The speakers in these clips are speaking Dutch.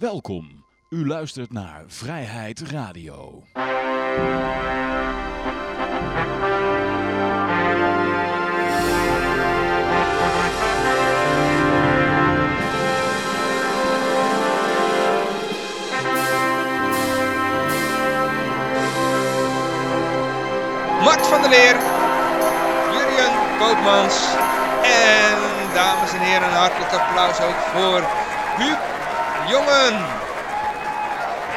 Welkom. U luistert naar Vrijheid Radio. Mart van der Leer, Jurjen Koopmans en dames en heren een hartelijk applaus ook voor Huub Jongen.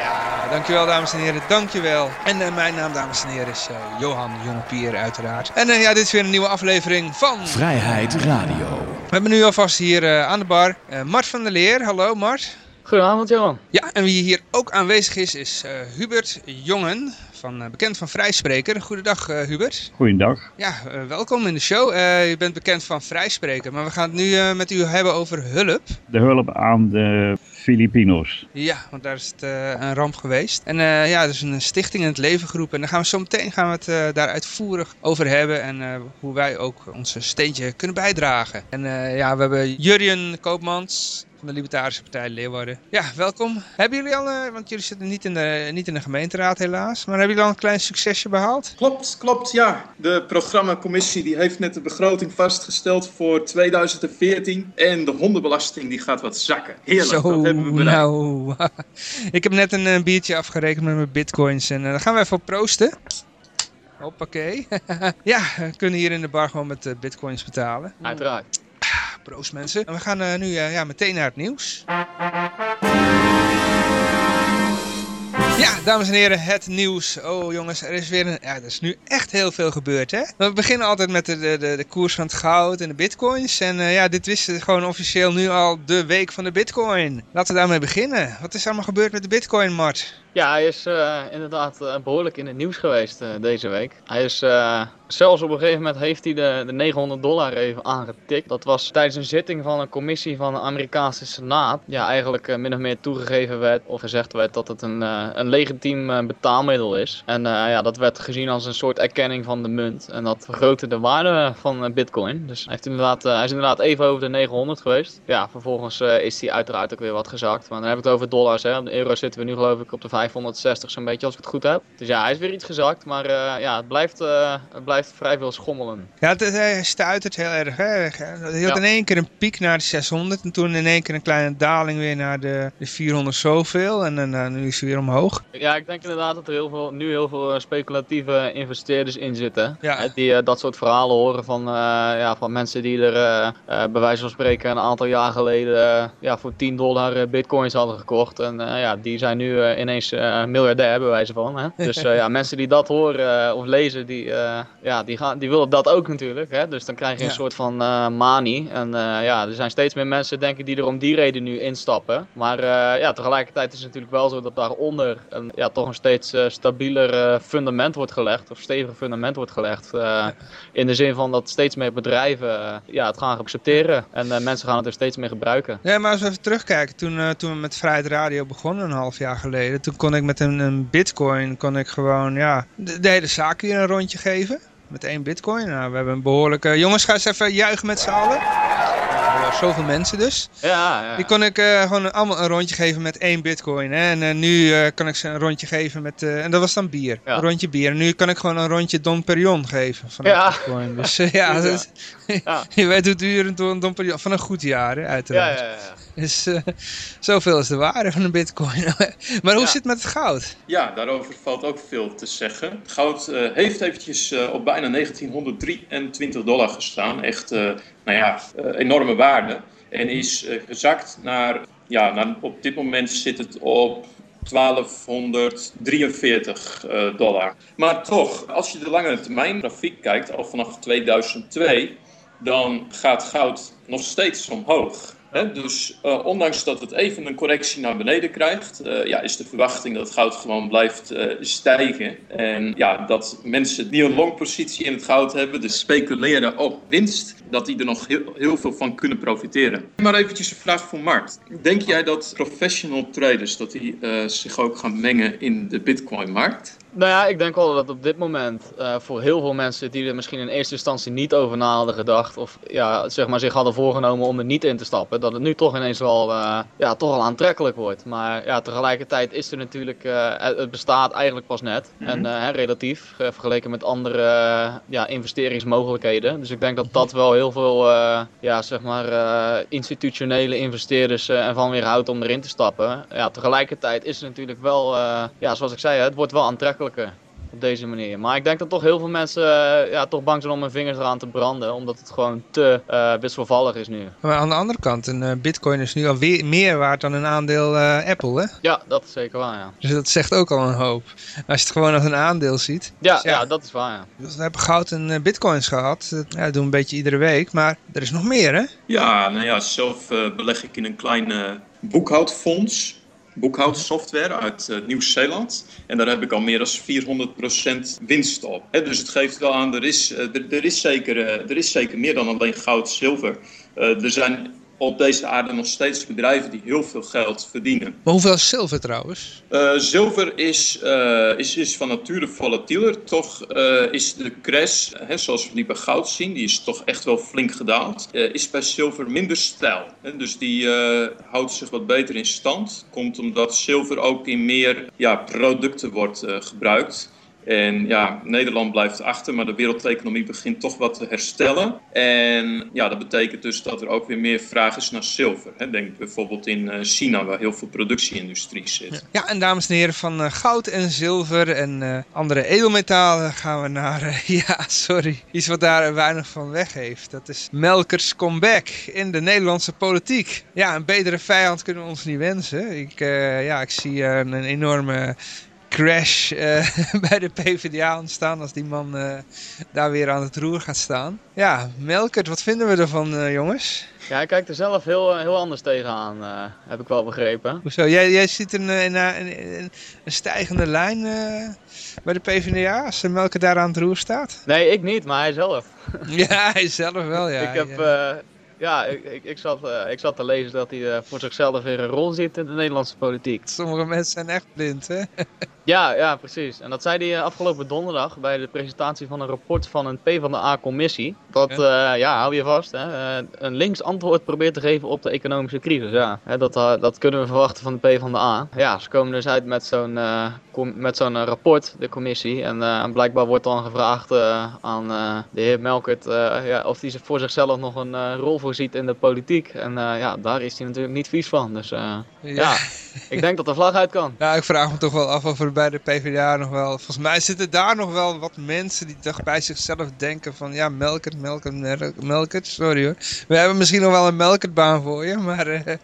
Ja, dankjewel dames en heren, dankjewel. En eh, mijn naam dames en heren is eh, Johan Jongepier uiteraard. En eh, ja, dit is weer een nieuwe aflevering van... Vrijheid Radio. We hebben nu alvast hier eh, aan de bar eh, Mart van der Leer. Hallo Mart. Goedenavond, Johan. Ja, en wie hier ook aanwezig is, is eh, Hubert Jongen, van, eh, bekend van Vrijspreker. Goedendag uh, Hubert. Goedendag. Ja, uh, welkom in de show. U bent bekend van Vrijspreker, maar we gaan het nu met u hebben over hulp. De hulp aan de Filipino's. Ja, want daar is het een ramp geweest. En ja, er is een stichting in het leven geroepen. En daar gaan we zo meteen gaan we het daar uitvoerig over hebben. En hoe wij ook ons steentje kunnen bijdragen. En ja, we hebben Jurjen Koopmans van de Libertarische Partij Leeuwarden. Ja, welkom. Hebben jullie al, uh, want jullie zitten niet in, de, niet in de gemeenteraad helaas, maar hebben jullie al een klein succesje behaald? Klopt, klopt, ja. De programmacommissie die heeft net de begroting vastgesteld voor 2014 en de hondenbelasting die gaat wat zakken. Heerlijk, Zo, dat hebben we bereikt. Nou, ik heb net een, een, biertje afgerekend met mijn bitcoins en uh, daar gaan we even op proosten. Hoppakee. ja, we kunnen hier in de bar gewoon met uh, bitcoins betalen. Uiteraard. Proost mensen. En we gaan uh, nu uh, ja, meteen naar het nieuws. Ja, dames en heren, het nieuws. Oh jongens, er is weer een... Ja, er is nu echt heel veel gebeurd, hè? We beginnen altijd met de, de, de, koers van het goud en de bitcoins. En uh, ja, dit is gewoon officieel nu al de week van de bitcoin. Laten we daarmee beginnen. Wat is allemaal gebeurd met de bitcoin, Mart? Ja, hij is inderdaad behoorlijk in het nieuws geweest deze week. Hij is zelfs op een gegeven moment heeft hij de, de 900 dollar even aangetikt. Dat was tijdens een zitting van een commissie van de Amerikaanse Senaat. Ja, eigenlijk min of meer toegegeven werd of gezegd werd dat het een, een legitiem betaalmiddel is. En ja, dat werd gezien als een soort erkenning van de munt. En dat vergrootte de waarde van bitcoin. Dus hij, heeft inderdaad, hij is inderdaad even over de 900 geweest. Ja, vervolgens is hij uiteraard ook weer wat gezakt. Maar dan heb ik het over dollars. Hè. De euro zitten we nu geloof ik op de 560 zo'n beetje als ik het goed heb. Dus ja, hij is weer iets gezakt, maar ja, het blijft, het blijft vrij veel schommelen. Ja, het, hij stuitert heel erg. Hè? Hij had ja. in één keer een piek naar de 600 en toen in één keer een kleine daling weer naar de, de 400 zoveel en uh, nu is hij weer omhoog. Ja, ik denk inderdaad dat er heel veel, nu heel veel speculatieve investeerders in zitten. Ja. Hè, die dat soort verhalen horen van, ja, van mensen die er bij wijze van spreken een aantal jaar geleden ja, voor 10 dollar bitcoins hadden gekocht. En ja, die zijn nu ineens uh, miljardair bij wijze van. Hè? Dus uh, ja, mensen die dat horen uh, of lezen, die, ja, die, gaan, die willen dat ook natuurlijk. Hè? Dus dan krijg je een ja. soort van manie. En ja, er zijn steeds meer mensen denk ik die er om die reden nu instappen. Maar ja, tegelijkertijd is het natuurlijk wel zo dat daaronder een, ja, toch een steeds stabieler fundament wordt gelegd. Of steviger fundament wordt gelegd. In de zin van dat steeds meer bedrijven ja, het gaan accepteren. En mensen gaan het er steeds meer gebruiken. Ja, maar als we even terugkijken. Toen, toen we met Vrijheid Radio begonnen een half jaar geleden. Toen kon ik met een, een bitcoin kon ik gewoon ja, de, de hele zaak hier een rondje geven. Met één bitcoin. Nou, we hebben een behoorlijke... Jongens, ga eens even juichen met z'n allen. Zoveel mensen dus. Ja, ja. Die kon ik uh, gewoon allemaal een rondje geven met één bitcoin. Hè? En uh, nu uh, kan ik ze een rondje geven met... en dat was dan bier. Ja. Een rondje bier. En nu kan ik gewoon een rondje Don Perignon geven van ja. bitcoin. Dus ja, dat, je weet hoe duur een Don, Perignon... Van een goed jaar, hè, uiteraard. Dus zoveel is de waarde van een bitcoin. maar hoe zit het met het goud? Ja, daarover valt ook veel te zeggen. Goud heeft eventjes op bijna 1923 dollar gestaan. Echt, nou ja, enorme waarde. En is gezakt naar, ja, naar, op dit moment zit het op 1243 uh, dollar. Maar toch, als je de lange termijn grafiek kijkt, al vanaf 2002, dan gaat goud nog steeds omhoog. Dus uh, ondanks dat het even een correctie naar beneden krijgt, uh, ja, is de verwachting dat goud gewoon blijft uh, stijgen. En ja, dat mensen die een longpositie in het goud hebben, dus speculeren op winst, dat die er nog heel, heel veel van kunnen profiteren. Maar eventjes een vraag voor Mart. Denk jij dat professional traders dat die, zich ook gaan mengen in de bitcoin-markt? Nou ja, ik denk wel dat op dit moment uh, voor heel veel mensen die er misschien in eerste instantie niet over na hadden gedacht, of ja, zeg maar zich hadden voorgenomen om er niet in te stappen, dat het nu toch ineens wel, uh, ja, toch wel aantrekkelijk wordt. Maar ja, tegelijkertijd is er natuurlijk, uh, het bestaat eigenlijk pas net. Mm -hmm. En relatief, vergeleken met andere ja, investeringsmogelijkheden. Dus ik denk dat dat wel heel veel, ja, zeg maar, institutionele investeerders ervan weer houdt om erin te stappen. Ja, tegelijkertijd is het natuurlijk wel, ja, zoals ik zei, het wordt wel op deze manier. Maar ik denk dat toch heel veel mensen uh, ja, toch bang zijn om hun vingers eraan te branden. Omdat het gewoon te uh, wisselvallig is nu. Maar aan de andere kant, een uh, bitcoin is nu al weer meer waard dan een aandeel Apple, hè? Ja, dat is zeker waar, ja. Dus dat zegt ook al een hoop. Als je het gewoon als een aandeel ziet. Ja, dus ja, ja, dat is waar, ja. Dus we hebben goud en bitcoins gehad. Dat ja, doen we een beetje iedere week. Maar er is nog meer, hè? Ja, nou ja, zelf beleg ik in een klein boekhoudfonds boekhoudsoftware uit uh, Nieuw-Zeeland. En daar heb ik al meer dan 400% winst op. Dus het geeft wel aan, er is, uh, er, is zeker, uh, er is zeker meer dan alleen goud, zilver. er zijn op deze aarde nog steeds bedrijven die heel veel geld verdienen. Maar hoeveel is zilver trouwens? Uh, zilver is, uh, is, is van nature volatieler. Toch uh, is de crash, hè, zoals we die bij goud zien, die is toch echt wel flink gedaald. is bij zilver minder stijl. Hè, dus die houdt zich wat beter in stand. Komt omdat zilver ook in meer ja, producten wordt gebruikt. En ja, Nederland blijft achter, maar de wereldeconomie begint toch wat te herstellen. En ja, dat betekent dus dat er ook weer meer vraag is naar zilver. Denk bijvoorbeeld in eh, China, waar heel veel productieindustrie zit. Ja, en dames en heren, van uh, goud en zilver en uh, andere edelmetalen gaan we naar, ja, sorry, iets wat daar weinig van weg heeft. Dat is Melkers comeback in de Nederlandse politiek. Ja, een betere vijand kunnen we ons niet wensen. Ik, ja, ik zie een enorme crash uh, bij de PvdA ontstaan als die man uh, daar weer aan het roer gaat staan. Ja, Melkert, wat vinden we ervan uh, jongens? Ja, hij kijkt er zelf heel, heel anders tegenaan, heb ik wel begrepen. Hoezo? Jij, jij ziet een, een, een, een stijgende lijn bij de PvdA als Melkert daar aan het roer staat? Nee, ik niet, maar hij zelf. ja, hij zelf wel, ja. Ik heb... Ja ja, ik, ik, ik, zat, uh, ik zat te lezen dat hij uh, voor zichzelf weer een rol ziet in de Nederlandse politiek. Sommige mensen zijn echt blind, hè? ja, ja, precies. En dat zei hij uh, afgelopen donderdag bij de presentatie van een rapport van een PvdA-commissie. Dat, ja. ja, hou je vast, hè, een links antwoord probeert te geven op de economische crisis. Ja, hè, dat, dat kunnen we verwachten van de PvdA. Ja, ze komen dus uit met zo'n met zo'n rapport, de commissie. En, en, blijkbaar wordt dan gevraagd aan de heer Melkert ja, of hij voor zichzelf nog een rol voor ziet in de politiek. En uh, ja, daar is hij natuurlijk niet vies van. Dus uh, ja. ja. ik denk dat de vlag uit kan. Ja, ik vraag me toch wel af of er bij de PvdA nog wel... Volgens mij zitten daar nog wel wat mensen die toch bij zichzelf denken van... Ja, melk het, melk het, melk het. Sorry hoor. We hebben misschien nog wel een melkertbaan voor je, maar...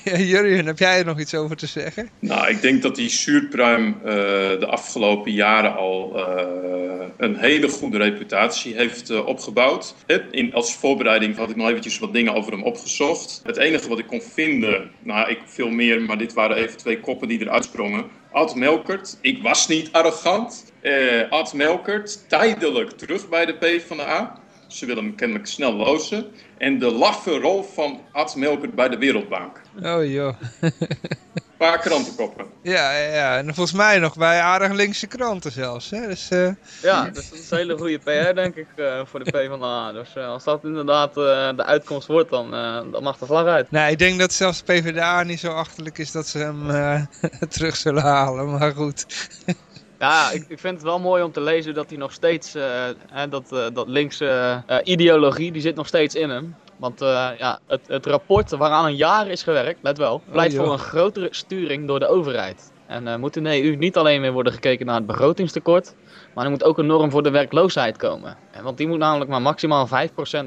Jurjen, heb jij er nog iets over te zeggen? Nou, ik denk dat die zuurpruim uh, de afgelopen jaren al uh, een hele goede reputatie heeft uh, opgebouwd. In, als voorbereiding had ik nog eventjes wat dingen over hem opgezocht. Het enige wat ik kon vinden, nou ik veel meer, maar dit waren even twee koppen die eruit sprongen. Ad Melkert, ik was niet arrogant. Ad Melkert, tijdelijk terug bij de PvdA. Ze willen hem kennelijk snel lozen. En de laffe rol van Ad Melkert bij de Wereldbank. Oh joh. Een paar krantenkoppen. Ja, ja, en volgens mij nog bij aardig linkse kranten zelfs. Hè? Dus, uh... Ja, dus dat is een hele goede PR denk ik uh, voor de PvdA. Dus uh, als dat inderdaad de uitkomst wordt, dan, dan mag de vlag uit. Nee, ik denk dat zelfs de PvdA niet zo achterlijk is dat ze hem terug zullen halen. Maar goed. Ja, ik, ik vind het wel mooi om te lezen dat hij nog steeds, uh, dat, uh, dat linkse uh, ideologie, die zit nog steeds in hem. Want ja, het, het rapport waaraan een jaar is gewerkt, let wel, oh, pleit voor een grotere sturing door de overheid. En moet in de EU niet alleen meer worden gekeken naar het begrotingstekort, maar er moet ook een norm voor de werkloosheid komen. Want die moet namelijk maar maximaal 5%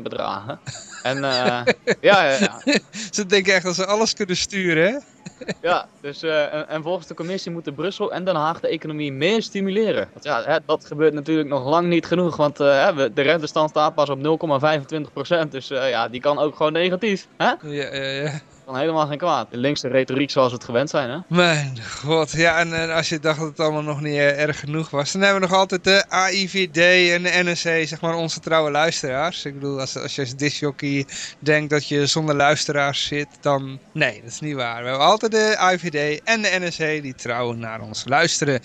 bedragen. En ja, ja, ja. Ze denken echt dat ze alles kunnen sturen, hè? Ja, dus, uh, en, en, volgens de commissie moeten Brussel en Den Haag de economie meer stimuleren. Want ja, hè, dat gebeurt natuurlijk nog lang niet genoeg, want uh, de rentestand staat pas op 0,25%. Dus uh, ja, die kan ook gewoon negatief. Hè? Ja, ja, ja. Kan helemaal geen kwaad. De linkse retoriek zoals we het gewend zijn, hè? Mijn god, ja, en, als je dacht dat het allemaal nog niet uh, erg genoeg was, dan hebben we nog altijd de AIVD en de NSC, zeg maar onze trouwe luisteraars. Ik bedoel, als, als je als disjockey denkt dat je zonder luisteraars zit, dan... Nee, dat is niet waar. We hebben altijd de AIVD en de NSC die trouwen naar ons luisteren.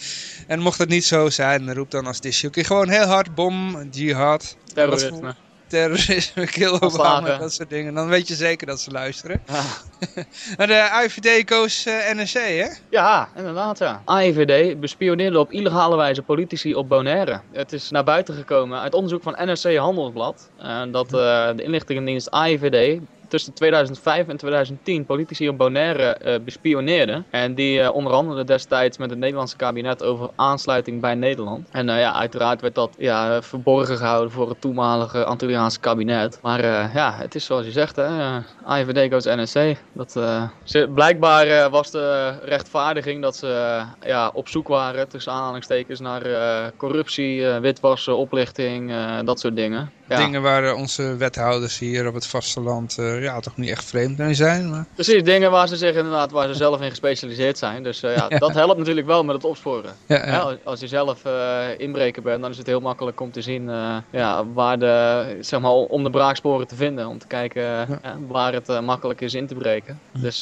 En mocht het niet zo zijn, roep dan als disjockey gewoon heel hard bom, jihad. Terrorisme terrorisme, kill Obama, dat soort dingen. Dan weet je zeker dat ze luisteren. Ja. maar de AIVD koos uh, eh, NSC, hè? Ja, inderdaad, ja. AIVD bespioneerde op illegale wijze politici op Bonaire. Het is naar buiten gekomen uit onderzoek van NRC Handelsblad. Uh, dat uh, de inlichtingendienst AIVD tussen 2005 en 2010 politici op Bonaire uh, bespioneerden. En die uh, onderhandelden destijds met het Nederlandse kabinet over aansluiting bij Nederland. En uh, ja, uiteraard werd dat ja, verborgen gehouden voor het toenmalige Antilliaanse kabinet. Maar ja, het is zoals je zegt, hè, AIVD goes NSC. Dat, blijkbaar was de rechtvaardiging dat ze ja, op zoek waren, tussen aanhalingstekens, naar corruptie, witwassen, oplichting, dat soort dingen. Dingen waar onze wethouders hier op het vasteland ja, toch niet echt vreemd zijn. Maar... Precies, dingen waar ze zich inderdaad waar ze zelf in gespecialiseerd zijn. Dus uh, ja, dat helpt natuurlijk wel met het opsporen. Ja, als je zelf uh, inbreker bent, dan is het heel makkelijk om te zien ja, waar de, zeg maar, om de braaksporen te vinden. Om te kijken waar het makkelijk is in te breken. Dus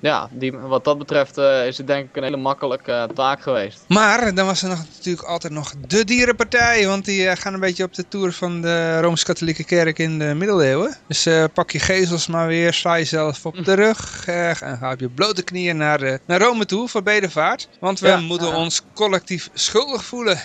ja, die, wat dat betreft is het denk ik een hele makkelijke taak geweest. Maar dan was er nog, natuurlijk altijd nog de dierenpartij. Want die gaan een beetje op de tour van de Rooms-Katholieke Kerk in de middeleeuwen. Dus pak je gezels maar weer, sla jezelf op de rug uh, en ga op je blote knieën naar, de, naar Rome toe voor bedevaart. Want we moeten ons collectief schuldig voelen.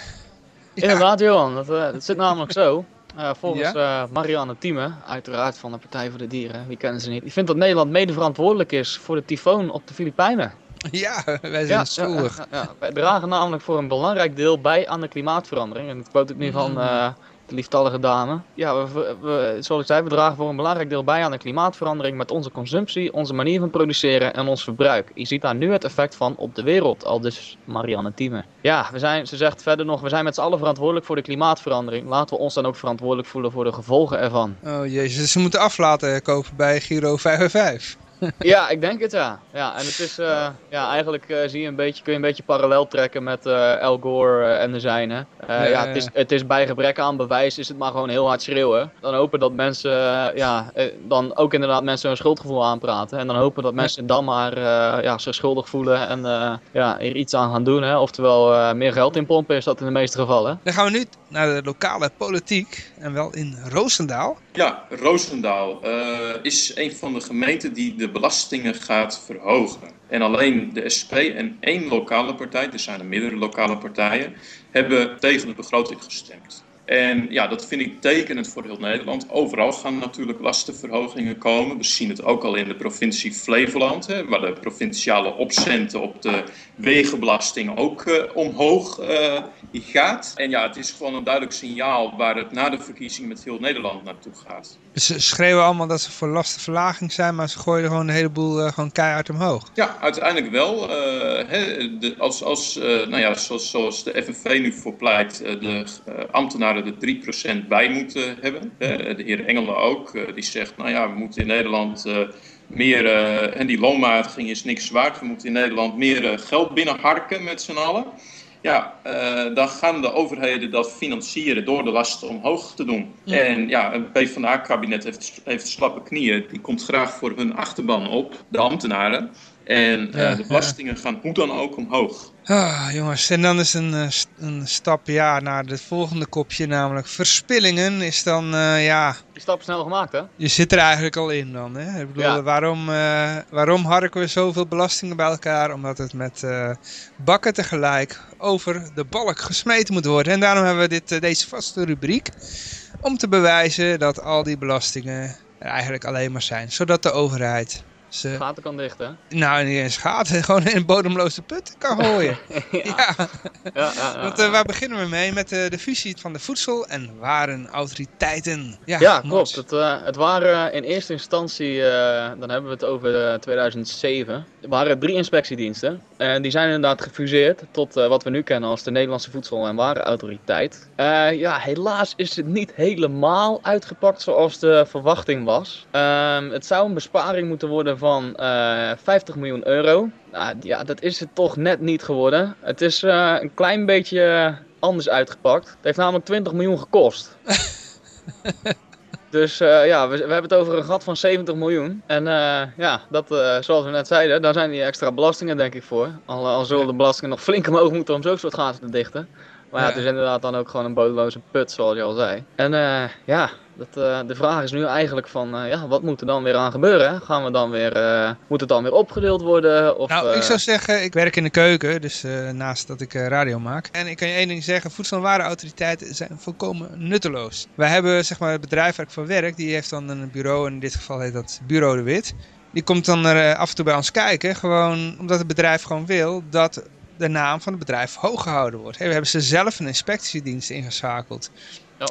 Inderdaad Johan, dat, uh, dat zit namelijk zo. Uh, volgens ja? Marianne Thieme, uiteraard van de Partij voor de Dieren, wie kennen ze niet, die vindt dat Nederland mede verantwoordelijk is voor de tyfoon op de Filipijnen. Ja, wij zijn schuldig. Ja, ja, wij dragen namelijk voor een belangrijk deel bij aan de klimaatverandering. En dat quote ik nu van mm de lieftallige dame. Ja, we, we, zoals ik zei, we dragen voor een belangrijk deel bij aan de klimaatverandering met onze consumptie, onze manier van produceren en ons verbruik. Je ziet daar nu het effect van op de wereld, al dus Marianne Thieme. Ja, we zijn, ze zegt verder nog, we zijn met z'n allen verantwoordelijk voor de klimaatverandering. Laten we ons dan ook verantwoordelijk voelen voor de gevolgen ervan. Oh jezus, ze moeten aflaten kopen bij Giro 555. ja, ik denk het ja. ja en het is, uh, ja, eigenlijk uh, zie je een beetje, kun je een beetje parallel trekken met uh, Al Gore en de zijne. Ja, ja, het, is, het is bij gebrek aan bewijs is het maar gewoon heel hard schreeuwen. Dan hopen dat mensen, ja, dan ook inderdaad mensen hun schuldgevoel aanpraten. En dan hopen dat mensen dan maar ja, zich schuldig voelen en ja, er iets aan gaan doen. Hè. Oftewel meer geld in pompen is dat in de meeste gevallen. Dan gaan we nu naar de lokale politiek en wel in Roosendaal. Ja, Roosendaal is een van de gemeenten die de belastingen gaat verhogen. En alleen de SP en één lokale partij, er zijn er meerdere lokale partijen, hebben tegen de begroting gestemd. En ja, dat vind ik tekenend voor heel Nederland. Overal gaan natuurlijk lastenverhogingen komen. We zien het ook al in de provincie Flevoland, hè, waar de provinciale opcenten op de wegenbelasting ook uh, omhoog uh, gaat. En ja, het is gewoon een duidelijk signaal waar het na de verkiezingen met heel Nederland naartoe gaat. Ze schreeuwen allemaal dat ze voor lastenverlaging zijn, maar ze gooien gewoon een heleboel uh, gewoon keihard omhoog. Ja, uiteindelijk wel. Hè, de, als, als, nou ja, zoals, zoals de FNV nu voor pleit, de ambtenaren er 3% bij moeten hebben. de heer Engelen ook, die zegt, nou ja, we moeten in Nederland meer, uh, en die loonmatiging is niks waard. We moeten in Nederland meer geld binnenharken met z'n allen. Ja, dan gaan de overheden dat financieren door de lasten omhoog te doen. En ja, een PvdA-kabinet heeft, heeft slappe knieën. Die komt graag voor hun achterban op, de ambtenaren. En de belastingen gaan hoe dan ook omhoog. Ah, jongens, en dan is een, uh, een stap ja, naar het volgende kopje, namelijk verspillingen, is dan, uh, ja... Die stap snel gemaakt, hè? Je zit er eigenlijk al in dan, hè? Ik bedoel, waarom, uh, waarom harken we zoveel belastingen bij elkaar? Omdat het met bakken tegelijk over de balk gesmeten moet worden. En daarom hebben we dit, deze vaste rubriek, om te bewijzen dat al die belastingen er eigenlijk alleen maar zijn. Zodat de overheid ze... Gaten kan dichten. Nou, niet eens gaten. Gewoon in een bodemloze put kan gooien. ja. ja. ja. ja Want uh, waar beginnen we mee? Met uh, de fusie van de voedsel- en warenautoriteiten. Ja, ja klopt. Het, uh, het, waren in eerste instantie, dan hebben we het over 2007, er waren drie inspectiediensten. En die zijn inderdaad gefuseerd tot wat we nu kennen als de Nederlandse Voedsel- en Warenautoriteit. ja, helaas is het niet helemaal uitgepakt zoals de verwachting was. Ehm, het zou een besparing moeten worden van van 50 miljoen euro. Nou, ja, dat is het toch net niet geworden. Het is een klein beetje anders uitgepakt. Het heeft namelijk 20 miljoen gekost. Dus uh, ja, we, we, hebben het over een gat van 70 miljoen. En ja, dat, zoals we net zeiden, daar zijn die extra belastingen denk ik voor. Al, al zullen de belastingen nog flink omhoog moeten om zo'n soort gaten te dichten. Maar ja, het is inderdaad dan ook gewoon een bodeloze put, zoals je al zei. En ja, dat, uh, de vraag is nu eigenlijk van, uh, ja, wat moet er dan weer aan gebeuren? Gaan we dan weer, uh, moet het dan weer opgedeeld worden? Of, nou, ik zou zeggen, ik werk in de keuken, dus naast dat ik radio maak. En ik kan je één ding zeggen, voedsel- en warenautoriteiten zijn volkomen nutteloos. Wij hebben, zeg maar, het bedrijf waar ik voor werk, die heeft dan een bureau, en in dit geval heet dat Bureau de Wit. Die komt dan er af en toe bij ons kijken, gewoon omdat het bedrijf gewoon wil dat de naam van het bedrijf hoog gehouden wordt. Hey, we hebben ze zelf een inspectiedienst ingeschakeld.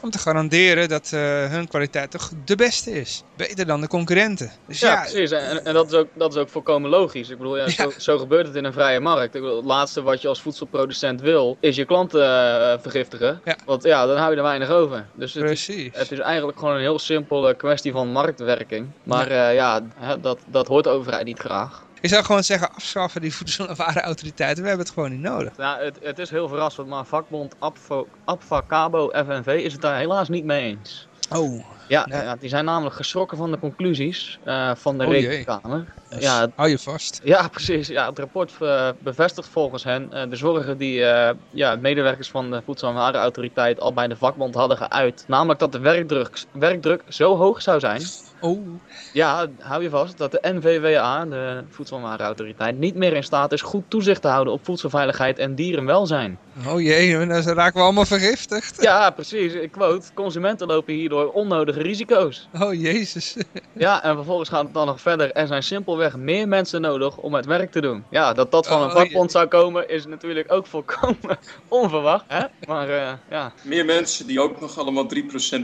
Om te garanderen dat uh, hun kwaliteit toch de beste is. Beter dan de concurrenten. Dus ja, ja, precies. En, en, dat, is ook, dat is ook volkomen logisch. Ik bedoel, ja, Zo, zo, gebeurt het in een vrije markt. Ik bedoel, het laatste wat je als voedselproducent wil, is je klanten uh, vergiftigen. Want ja, dan hou je er weinig over. Dus het, precies. Is, het is eigenlijk gewoon een heel simpele kwestie van marktwerking. Maar ja, uh, ja dat, dat hoort de overheid niet graag. Ik zou gewoon zeggen, afschaffen die voedsel- en warenautoriteiten. We hebben het gewoon niet nodig. Ja, het, het is heel verrassend, maar vakbond Abfacabo FNV is het daar helaas niet mee eens. Oh. Ja, ja, die zijn namelijk geschrokken van de conclusies uh, van de oh, Rekenkamer. Dus ja, hou je vast. Ja, precies. Ja, het rapport uh, bevestigt volgens hen uh, de zorgen die ja, medewerkers van de Voedsel- en Warenautoriteit al bij de vakbond hadden geuit. Namelijk dat de werkdruk, werkdruk zo hoog zou zijn Oh. Ja, hou je vast dat de NVWA, de Voedsel- en Warenautoriteit, niet meer in staat is goed toezicht te houden op voedselveiligheid en dierenwelzijn. Oh jee, dan raken we allemaal vergiftigd. Ja, precies. Ik quote, consumenten lopen hierdoor onnodige risico's. Oh jezus. Ja, en vervolgens gaat het dan nog verder. Er zijn simpelweg meer mensen nodig om het werk te doen. Ja, dat dat van een oh, vakbond zou komen is natuurlijk ook volkomen onverwacht. Hè? Maar uh, ja. Meer mensen die ook nog allemaal 3%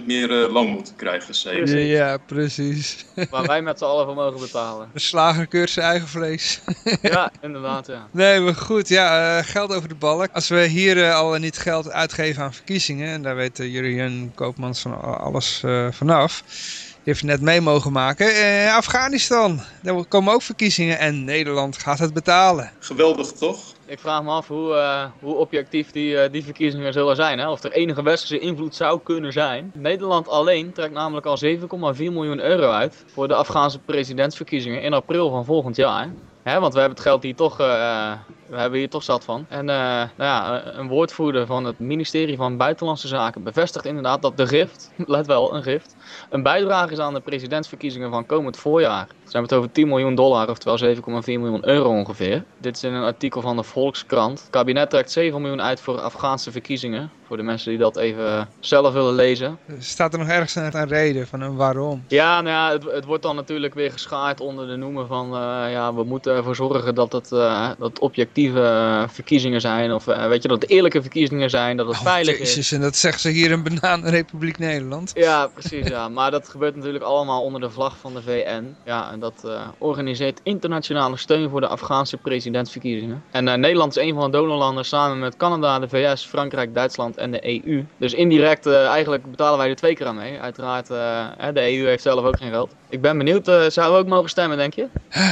meer uh, loon moeten krijgen, zeker. Ja, precies. Waar wij met z'n allen voor mogen betalen. De slager keurt zijn eigen vlees. ja, inderdaad, ja. Nee, maar goed, ja, uh, geld over de balk. Als we hier uh, al niet geld uitgeven aan verkiezingen, en daar weet uh, Jurien Koopmans van alles vanaf, die heeft net mee mogen maken. Afghanistan, daar komen ook verkiezingen en Nederland gaat het betalen. Geweldig toch? Ik vraag me af hoe, uh, hoe objectief die, uh, die verkiezingen zullen zijn. Hè? Of er enige westerse invloed zou kunnen zijn. Nederland alleen trekt namelijk al 7,4 miljoen euro uit voor de Afghaanse presidentsverkiezingen in april van volgend jaar. Hè? Want we hebben het geld hier toch, uh, we hebben hier toch zat van. En nou ja, een woordvoerder van het ministerie van Buitenlandse Zaken bevestigt inderdaad dat de gift, let wel, een gift, een bijdrage is aan de presidentsverkiezingen van komend voorjaar. Ze hebben het over 10 miljoen dollar, oftewel 7,4 miljoen euro ongeveer. Dit is in een artikel van de Volkskrant. Het kabinet trekt 7 miljoen uit voor Afghaanse verkiezingen. Voor de mensen die dat even zelf willen lezen. Staat er nog ergens een reden van een waarom? Ja, nou ja, het, het, wordt dan natuurlijk weer geschaard onder de noemer van... Uh, ja, we moeten ervoor zorgen dat het uh, dat objectieve uh, verkiezingen zijn. Of weet je, dat het eerlijke verkiezingen zijn, dat het oh, veilig jezus, is. En dat zeggen ze hier in Bananenrepubliek Nederland. Ja, precies. Ja. Maar dat gebeurt natuurlijk allemaal onder de vlag van de VN. Ja, en dat uh, organiseert internationale steun voor de Afghaanse presidentsverkiezingen. En Nederland is een van de donorlanden samen met Canada, de VS, Frankrijk, Duitsland en de EU. Dus indirect, eigenlijk betalen wij er twee keer aan mee. Uiteraard, de EU heeft zelf ook geen geld. Ik ben benieuwd, zouden we ook mogen stemmen, denk je?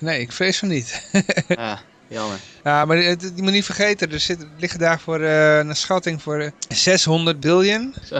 Nee, ik vrees van niet. ja. Jammer. Ja, maar je moet niet vergeten, er zit, liggen daar voor uh, een schatting voor uh, 600 biljoen. 600.000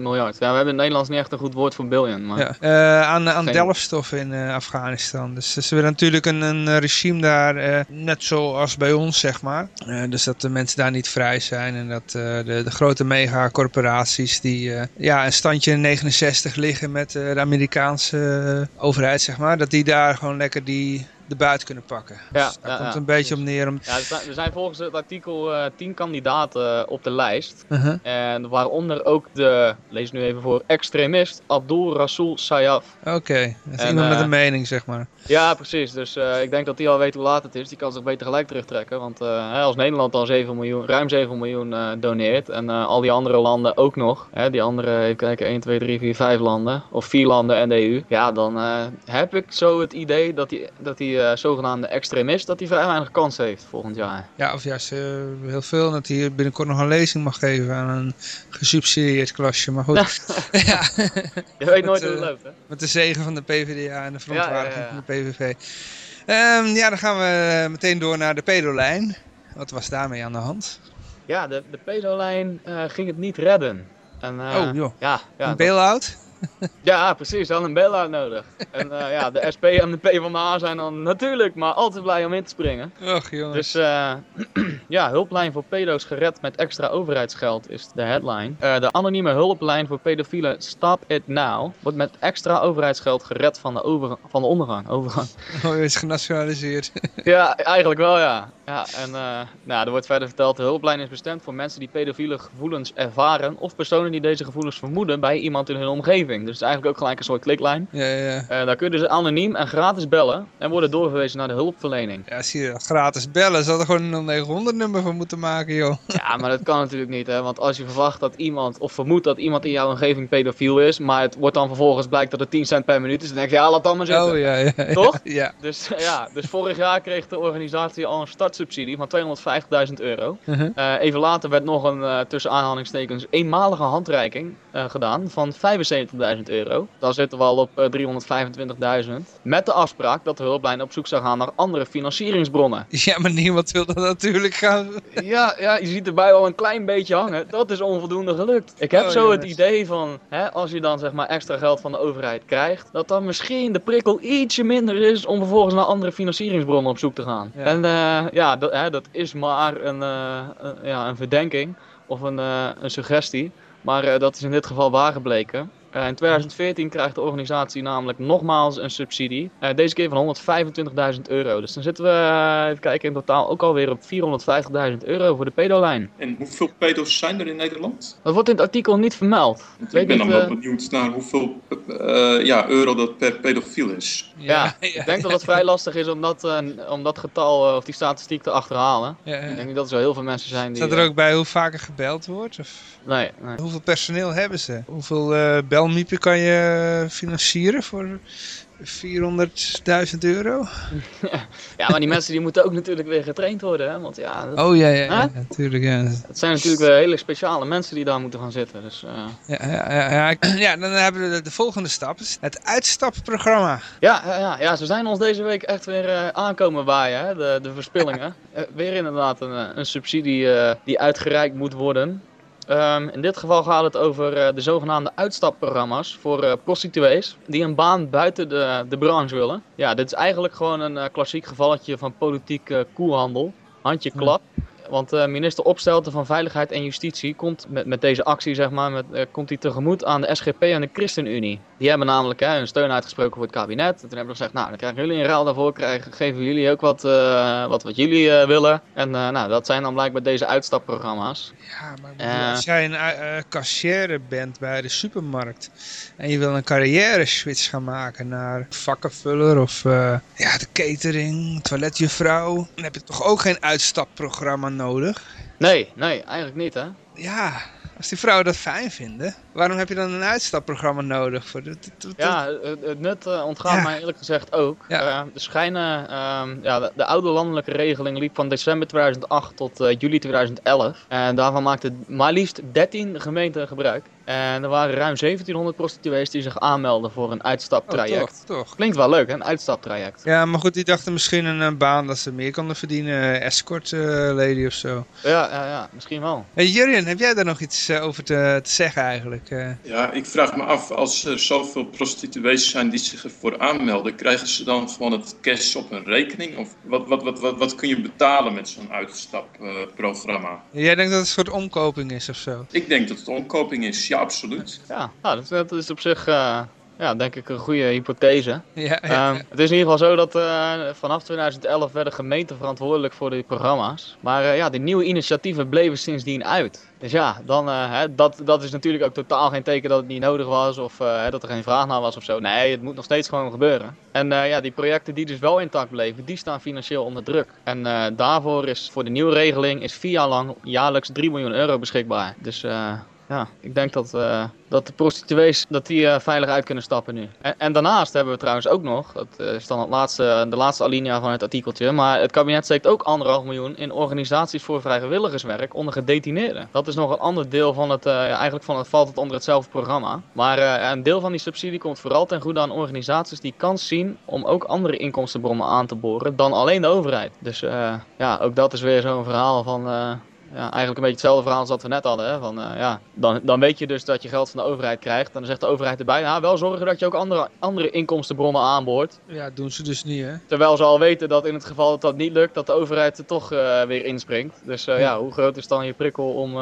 miljard. Ja, we hebben in Nederlands niet echt een goed woord voor biljoen. Maar... Ja. Uh, aan aan delfstoffen in uh, Afghanistan. Dus ze willen natuurlijk een, een regime daar, net zoals bij ons, zeg maar. dus dat de mensen daar niet vrij zijn en dat de, de grote megacorporaties die ja, een standje 69 liggen met de Amerikaanse overheid, zeg maar. Dat die daar gewoon lekker die de buiten kunnen pakken. Ja, dus daar ja, komt ja, een beetje op neer. Om... Ja, er, zijn, volgens het artikel uh, 10 kandidaten uh, op de lijst. Uh -huh. En waaronder ook de, lees nu even voor, extremist Abdul Rasul Sayaf. Oké, okay. iemand met een mening, zeg maar. Ja, precies. Dus ik denk dat die al weet hoe laat het is. Die kan zich beter gelijk terugtrekken. Want als Nederland al 7 miljoen, ruim 7 miljoen doneert en al die andere landen ook nog. die andere, even kijken, 1, 2, 3, 4, 5 landen. Of 4 landen en de EU. Ja, dan heb ik zo het idee dat die, dat die uh, zogenaamde extremist, dat hij vrij weinig kans heeft. volgend jaar. Ja, of juist heel veel. Dat hij binnenkort nog een lezing mag geven aan een gesubsidieerd klasje. Maar goed. ja. Je weet nooit hoe het loopt, hè? Met de zegen van de PvdA en de verontwaardiging van de PVV. Um, ja, dan gaan we meteen door naar de pedolijn. Wat was daarmee aan de hand? Ja, de, de pedolijn uh, ging het niet redden. En, uh, oh joh, ja, ja, een bail-out? Ja, precies. Dan een bail-out nodig. En uh, ja, de SP en de PvdA zijn dan natuurlijk maar altijd blij om in te springen. Och jongens. Dus uh, ja, hulplijn voor pedo's gered met extra overheidsgeld is de headline. Uh, de anonieme hulplijn voor pedofielen Stop It Now wordt met extra overheidsgeld gered van de, over, van de ondergang. Overgang. Oh, is genationaliseerd. ja, eigenlijk wel ja. Ja, en nou, er wordt verder verteld, de hulplijn is bestemd voor mensen die pedofiele gevoelens ervaren of personen die deze gevoelens vermoeden bij iemand in hun omgeving. Dus het is eigenlijk ook gelijk een soort kliklijn. Ja, ja. Uh, daar kun je dus anoniem en gratis bellen en worden doorverwezen naar de hulpverlening. Ja, zie je, gratis bellen. Ze er gewoon een 0900 nummer voor moeten maken, joh. Ja, maar dat kan natuurlijk niet, hè. Want als je verwacht dat iemand, of vermoedt dat iemand in jouw omgeving pedofiel is, maar het wordt dan vervolgens blijkt dat het 10 cent per minuut is, dan denk je, ja, laat dan maar zitten. Oh, ja, ja. Toch? Ja. Dus, ja, dus vorig jaar kreeg de organisatie al een startsubsidie van 250.000 euro. Uh -huh. uh, even later werd nog een, tussen aanhalingstekens, eenmalige handreiking gedaan van 75 euro. Dan zitten we al op 325.000. Eh, Met de afspraak dat de hulplijn op zoek zou gaan naar andere financieringsbronnen. Ja, maar niemand wil dat natuurlijk gaan. Ja, ja je ziet erbij al een klein beetje hangen. Dat is onvoldoende gelukt. Ik heb oh, zo het idee van, hè, als je dan zeg maar extra geld van de overheid krijgt, dat dan misschien de prikkel ietsje minder is om vervolgens naar andere financieringsbronnen op zoek te gaan. En uh, ja, dat, hè, dat is maar een, uh, ja, een verdenking of een, een suggestie. Maar dat is in dit geval waar gebleken. Uh, in 2014 krijgt de organisatie namelijk nogmaals een subsidie. Uh, deze keer van 125.000 euro. Dus dan zitten we, uh, even kijken, in totaal ook alweer op 450.000 euro voor de pedolijn. En hoeveel pedo's zijn er in Nederland? Dat wordt in het artikel niet vermeld. ik ben dan wel benieuwd naar hoeveel ja, euro dat per pedofiel is. Ja, ja ik denk dat het vrij lastig is om dat, om dat getal of die statistiek te achterhalen. Ja, ik denk niet dat er zo heel veel mensen zijn die... Staat er ook bij hoe vaker gebeld wordt? Of? Nee, nee. Hoeveel personeel hebben ze? Hoeveel uh, belmiepen kan je financieren voor 400.000 euro? ja, maar die mensen die moeten ook natuurlijk weer getraind worden. Hè? Want ja, dat, oh ja, ja, natuurlijk. Ja, Het zijn natuurlijk weer hele speciale mensen die daar moeten gaan zitten. Dus, uh... ja, ja, ja, ja, ja, dan hebben we de, de volgende stap. Het uitstapprogramma. Ja, ja, ja, ze zijn ons deze week echt weer uh, aankomen waaien, hè? De, de verspillingen. weer inderdaad een, een subsidie die uitgereikt moet worden. Um, in dit geval gaat het over uh, de zogenaamde uitstapprogramma's voor uh, prostituees die een baan buiten de, de branche willen. Ja, dit is eigenlijk gewoon een uh, klassiek gevalletje van politiek koelhandel. Handje klap. Want uh, minister Opstelten van Veiligheid en Justitie komt met, met deze actie, zeg maar, met, komt hij tegemoet aan de SGP en de ChristenUnie. Die hebben namelijk hè, hun steun uitgesproken voor het kabinet. En toen hebben ze gezegd, nou, dan krijgen jullie een ruil daarvoor, krijgen, geven jullie ook wat, uh, wat, wat jullie willen. En nou, dat zijn dan blijkbaar deze uitstapprogramma's. Ja, maar als jij een kassière bent bij de supermarkt en je wil een carrière switch gaan maken naar vakkenvuller of ja, de catering, toiletjuffrouw, dan heb je toch ook geen uitstapprogramma nodig? Nee, nee, eigenlijk niet hè. Ja, als die vrouwen dat fijn vinden, waarom heb je dan een uitstapprogramma nodig? Voor de, ja, het, nut uh, ontgaat mij eerlijk gezegd ook. Ja. Uh, de schijnen, uh, ja, de, de, oude landelijke regeling liep van december 2008 tot uh, juli 2011. En daarvan maakten maar liefst 13 gemeenten gebruik. En er waren ruim 1700 prostituees die zich aanmelden voor een uitstaptraject. Oh, toch, toch. Klinkt wel leuk, hè? een uitstaptraject. Ja, maar goed, die dachten misschien een, een baan dat ze meer konden verdienen. Escort lady of zo. Ja, ja, ja misschien wel. Hey, Jurjen, heb jij daar nog iets over te, te, zeggen eigenlijk? Uh... Ja, ik vraag me af, als er zoveel prostituees zijn die zich ervoor aanmelden, krijgen ze dan gewoon het cash op hun rekening? Of wat, wat, wat, wat, wat kun je betalen met zo'n uitstapprogramma? jij denkt dat het een soort omkoping is of zo? Ik denk dat het omkoping is, ja, absoluut. Ja, nou, dat, is op zich, uh, ja, denk ik, een goede hypothese. Ja, ja, um, het is in ieder geval zo dat uh, vanaf 2011 werden gemeenten verantwoordelijk voor die programma's. Maar uh, ja, die nieuwe initiatieven bleven sindsdien uit. Dus ja, dan, hè, dat, dat is natuurlijk ook totaal geen teken dat het niet nodig was of hè, dat er geen vraag naar was of zo. Nee, het moet nog steeds gewoon gebeuren. En ja, die projecten die dus wel intact bleven, die staan financieel onder druk. En daarvoor is voor de nieuwe regeling is vier jaar lang jaarlijks 3 miljoen euro beschikbaar. Dus ja, ik denk dat, uh, dat de prostituees dat die, uh, veilig uit kunnen stappen nu. En, daarnaast hebben we trouwens ook nog, dat is dan het laatste, de laatste alinea van het artikeltje, maar het kabinet steekt ook anderhalf miljoen in organisaties voor vrijwilligerswerk onder gedetineerden. Dat is nog een ander deel van het, eigenlijk van het, valt het onder hetzelfde programma. Maar een deel van die subsidie komt vooral ten goede aan organisaties die kans zien om ook andere inkomstenbronnen aan te boren dan alleen de overheid. Dus ja, ook dat is weer zo'n verhaal van ja, eigenlijk een beetje hetzelfde verhaal als dat we net hadden. Hè? Van, uh, ja, dan, dan weet je dus dat je geld van de overheid krijgt. En dan zegt de overheid erbij, ja, wel zorgen dat je ook andere, andere inkomstenbronnen aanboort. Ja, doen ze dus niet hè. Terwijl ze al weten dat in het geval dat dat niet lukt, dat de overheid er toch uh, weer inspringt. Dus uh, ja. ja. hoe groot is dan je prikkel om,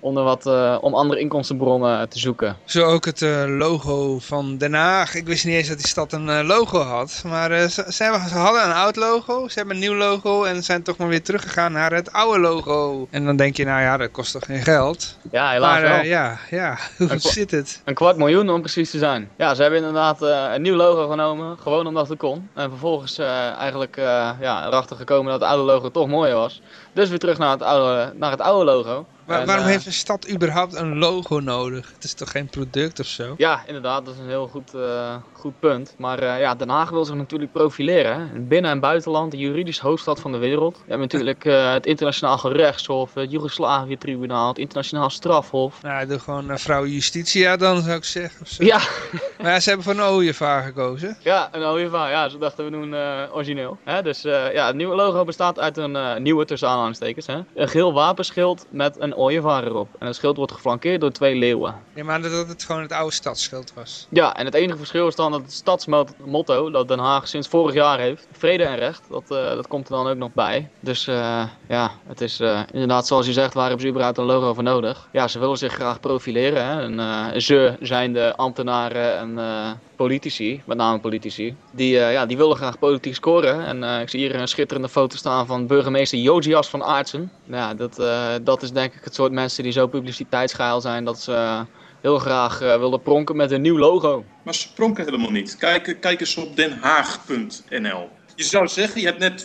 onder wat, om andere inkomstenbronnen te zoeken. Zo ook het logo van Den Haag. Ik wist niet eens dat die stad een logo had. Maar ze, ze, hadden een oud logo, ze hebben een nieuw logo en zijn toch maar weer teruggegaan naar het oude logo. En dan dan denk je, nou ja, dat kost toch geen geld? Ja, helaas maar, uh, ja, ja, hoe zit het? Een kwart miljoen om precies te zijn. Ja, ze hebben inderdaad uh, een nieuw logo genomen, gewoon omdat het kon. En vervolgens uh, eigenlijk ja, erachter gekomen dat het oude logo toch mooier was. Dus weer terug naar het oude, naar het oude logo. Waarom heeft een stad überhaupt een logo nodig? Het is toch geen product of zo? Ja, inderdaad, dat is een heel goed, goed punt. Maar uh, ja, Den Haag wil zich natuurlijk profileren. Hè? Binnen- en buitenland, de juridische hoofdstad van de wereld. Je hebt natuurlijk het internationaal gerechtshof, het Joegoslavië-tribunaal, het internationaal strafhof. Nou, doe gewoon vrouw Justitia dan, zou ik zeggen. Of zo. Ja. maar ja, ze hebben voor een ooievaar gekozen. Ja, een ooievaar. Ja, ze dachten we doen origineel. Hè? Dus ja, het nieuwe logo bestaat uit een nieuwe tussen aanhalingstekens. Hè? Een geel wapenschild met een ooievaar erop. En het schild wordt geflankeerd door twee leeuwen. Ja, maar dat het gewoon het oude stadsschild was. Ja, en het enige verschil is dan het stadsmotto dat Den Haag sinds vorig jaar heeft. Vrede en recht, dat, uh, dat komt er dan ook nog bij. Dus uh, ja, het is uh, inderdaad zoals je zegt, waar hebben ze überhaupt een logo voor nodig? Ja, ze willen zich graag profileren. Hè? En ze zijn de ambtenaren en politici, met name politici, die, ja, die willen graag politiek scoren. En ik zie hier een schitterende foto staan van burgemeester Jojias van Aartsen. Nou, ja, dat, dat is denk ik het soort mensen die zo publiciteitsgeil zijn dat ze heel graag uh, wilde pronken met een nieuw logo. Maar ze pronken helemaal niet. Kijk, kijk eens op denhaag.nl. Je zou zeggen, je hebt net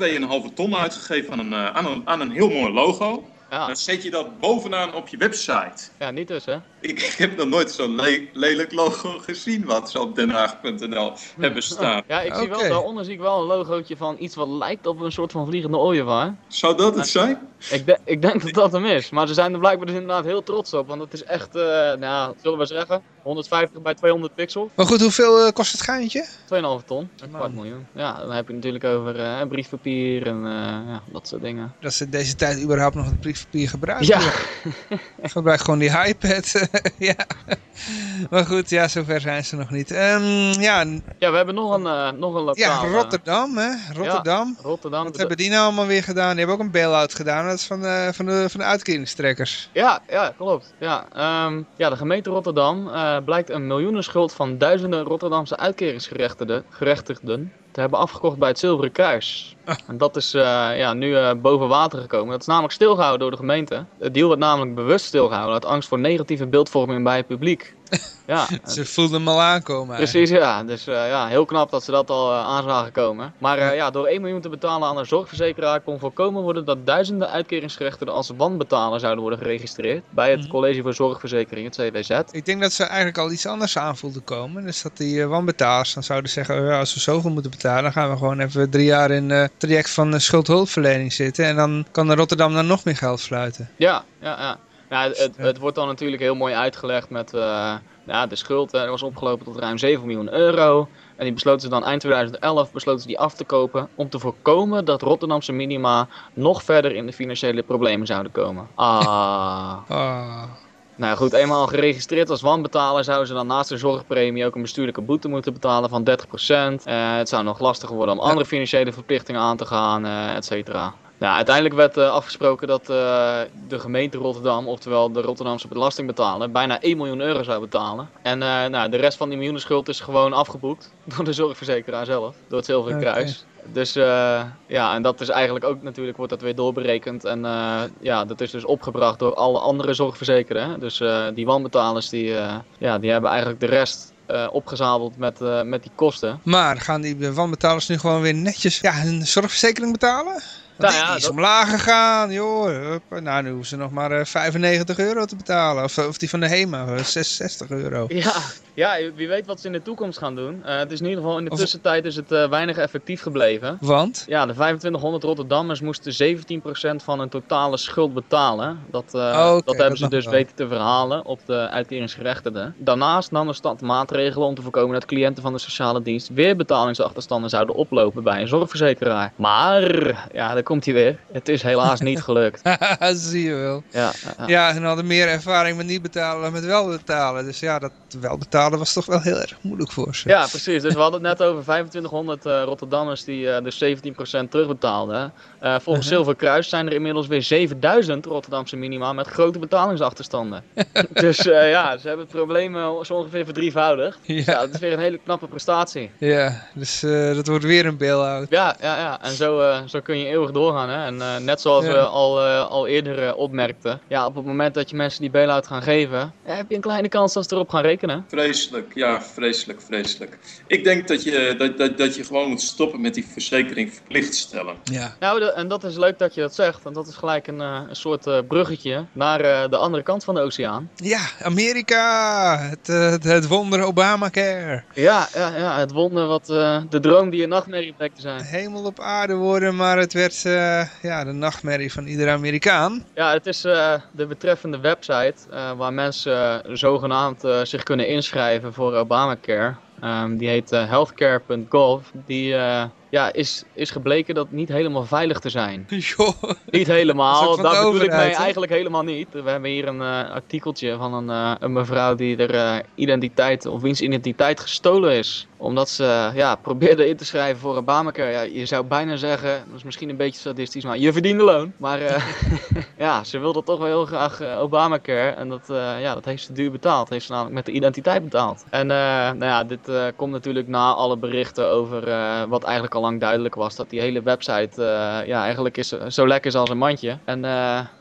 2,5 ton uitgegeven aan een, uh, aan, een, aan een heel mooi logo. Ja. Dan zet je dat bovenaan op je website. Ja, niet dus hè? Ik, heb nog nooit zo'n lelijk logo gezien wat ze op denhaag.nl hebben staan. Ja, ik zie wel, daaronder zie ik wel een logootje van iets wat lijkt op een soort van vliegende ooievaar. Zou dat het zijn? Ik, ik denk dat dat hem is. Maar ze zijn er blijkbaar dus inderdaad heel trots op. Want het is echt, uh, nou, zullen we zeggen, 150 bij 200 pixels. Maar goed, hoeveel uh, kost het geintje? 2,5 ton. Een kwart miljoen. Ja, dan heb je natuurlijk over uh, briefpapier en ja, dat soort dingen. Dat ze deze tijd überhaupt nog het briefpapier gebruiken. Ja. Gebruik gewoon die iPad. ja. Maar goed, ja, zover zijn ze nog niet. Um, ja. ja, we hebben nog een, uh, nog een lokaal. Ja, Rotterdam, hè. Rotterdam. Ja, Rotterdam. Wat hebben die nou allemaal weer gedaan? Die hebben ook een bail-out gedaan. Dat is van de, van de, van de uitkeringstrekkers. Ja, ja klopt. Ja, um, ja, de gemeente Rotterdam uh, blijkt een miljoenenschuld van duizenden Rotterdamse uitkeringsgerechtigden hebben afgekocht bij het Zilveren Kruis. Ah. En dat is uh, ja, nu uh, boven water gekomen. Dat is namelijk stilgehouden door de gemeente. Het deal werd namelijk bewust stilgehouden uit angst voor negatieve beeldvorming bij het publiek. Ja, ze voelden hem al aankomen. Precies, ja. Dus uh, ja, heel knap dat ze dat al uh, aan zagen komen. Maar uh, ja, door 1 miljoen te betalen aan een zorgverzekeraar kon voorkomen worden dat duizenden uitkeringsgerechten als wanbetaler zouden worden geregistreerd bij het mhm. College voor Zorgverzekering, het CWZ. Ik denk dat ze eigenlijk al iets anders aan voelden komen. Dus dat die wanbetalers dan zouden zeggen, oh als we zoveel moeten betalen, dan gaan we gewoon even drie jaar in het traject van schuldhulpverlening zitten. En dan kan de Rotterdam dan nog meer geld fluiten. Ja, ja, ja. Ja, het, het, wordt dan natuurlijk heel mooi uitgelegd met uh, ja, de schuld. Uh, was opgelopen tot ruim 7 miljoen euro. En die besloten ze dan eind 2011 besloten ze die af te kopen om te voorkomen dat Rotterdamse minima nog verder in de financiële problemen zouden komen. Ah. ah. Nou goed, eenmaal geregistreerd als wanbetaler zouden ze dan naast de zorgpremie ook een bestuurlijke boete moeten betalen van 30%. Uh, eh, het zou nog lastiger worden om andere financiële verplichtingen aan te gaan, uh, et cetera. Nou, uiteindelijk werd uh, afgesproken dat uh, de gemeente Rotterdam, oftewel de Rotterdamse belastingbetaler, bijna 1 miljoen euro zou betalen. En uh, nou, de rest van die miljoenenschuld is gewoon afgeboekt door de zorgverzekeraar zelf, door het Zilveren Kruis. Dus ja, en dat is eigenlijk ook natuurlijk, wordt dat weer doorberekend. En ja, dat is dus opgebracht door alle andere zorgverzekerden. Dus die wanbetalers, die, ja, die hebben eigenlijk de rest opgezadeld met, met die kosten. Maar gaan die wanbetalers nu gewoon weer netjes ja, hun zorgverzekering betalen? Nou ja, die is omlaag gegaan, joh. Nou, nu hoeven ze nog maar 95 euro te betalen. Of, of die van de HEMA, 66 euro. Ja, ja, wie weet wat ze in de toekomst gaan doen. Uh, het is in ieder geval in de tussentijd is het uh, weinig effectief gebleven. Want? Ja, de 2500 Rotterdammers moesten 17% van hun totale schuld betalen. Dat, uh, dat hebben ze dus weten te verhalen op de uitkeringsgerechtigden. Daarnaast nam de stad maatregelen om te voorkomen dat cliënten van de sociale dienst weer betalingsachterstanden zouden oplopen bij een zorgverzekeraar. Maar, ja, komt hij weer. Het is helaas niet gelukt. Zie je wel. Ja, ja. ja, en hadden meer ervaring met niet betalen dan met wel betalen. Dus ja, dat wel betalen was toch wel heel erg moeilijk voor ze. Ja, precies. Dus we hadden het net over 2500 uh, eh, Rotterdammers die uh, dus 17% terugbetaalden. Uh, volgens uh -huh. Silver Kruis zijn er inmiddels weer 7000 Rotterdamse minima met grote betalingsachterstanden. dus ja, ze hebben het probleem zo ongeveer verdrievoudigd. Ja. ja, dat is weer een hele knappe prestatie. Ja, dus dat wordt weer een bail-out. Ja, ja, ja, en zo, zo kun je eeuwig doorgaan. Hè? En net zoals ja. we al, al eerder opmerkten, ja, op het moment dat je mensen die bail-out gaan geven, heb je een kleine kans dat ze erop gaan rekenen. Vreselijk, ja, vreselijk, vreselijk. Ik denk dat je, dat, dat, dat je gewoon moet stoppen met die verzekering verplicht stellen. Ja. Nou, en dat is leuk dat je dat zegt, want dat is gelijk een, uh, een soort uh, bruggetje naar uh, de andere kant van de oceaan. Ja, Amerika! Het, het, het wonder Obamacare. Ja, ja, ja, het wonder wat de droom die een nachtmerrie blijkt te zijn. Hemel op aarde worden, maar het werd ja, de nachtmerrie van iedere Amerikaan. Ja, het is de betreffende website waar mensen zogenaamd zich kunnen inschrijven voor Obamacare. Um, die heet uh, healthcare.gov. Die uh, ja, is, is gebleken dat niet helemaal veilig te zijn. Jo. Niet helemaal, dat bedoel ik mee eigenlijk helemaal niet. We hebben hier een uh, artikeltje van een, een mevrouw die er identiteit of wiens identiteit gestolen is omdat ze ja, probeerden in te schrijven voor Obamacare. Ja, je zou bijna zeggen, dat is misschien een beetje statistisch, maar je verdiende loon. Maar uh, ja, ze wilde toch wel heel graag uh, Obamacare. En dat, uh, ja, dat heeft ze duur betaald. Heeft ze namelijk met de identiteit betaald. En nou ja, dit komt natuurlijk na alle berichten over wat eigenlijk al lang duidelijk was. Dat die hele website ja, eigenlijk is zo lekker is als een mandje. En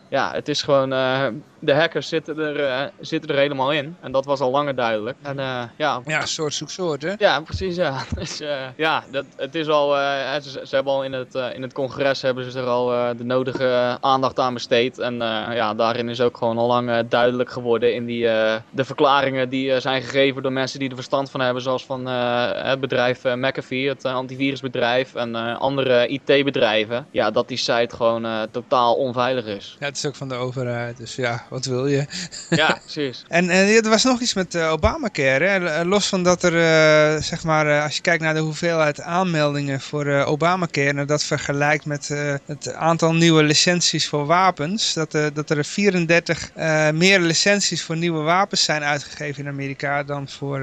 ja, het is gewoon de hackers zitten er, uh, zitten er helemaal in. En dat was al langer duidelijk. En, uh, ja, ja, soort zoek soort, hè? Ja, precies, ja. Dus, ja, dat, het is al, ze, ze, hebben al in het, in het congres hebben ze er al de nodige aandacht aan besteed. En ja, daarin is ook gewoon al lang duidelijk geworden in die, de verklaringen die zijn gegeven door mensen die er verstand van hebben. Zoals van het bedrijf McAfee, het antivirusbedrijf en andere IT-bedrijven. Ja, dat die site gewoon totaal onveilig is. Ja, is ook van de overheid, dus ja wat wil je? Ja, precies. en, en er was nog iets met uh, Obamacare. Hè? Eh, los van dat er, uh, zeg maar, als je kijkt naar de hoeveelheid aanmeldingen voor uh, Obamacare, en dat vergelijkt met het aantal nieuwe licenties voor wapens, dat, dat er 34 meer licenties voor nieuwe wapens zijn uitgegeven in Amerika dan voor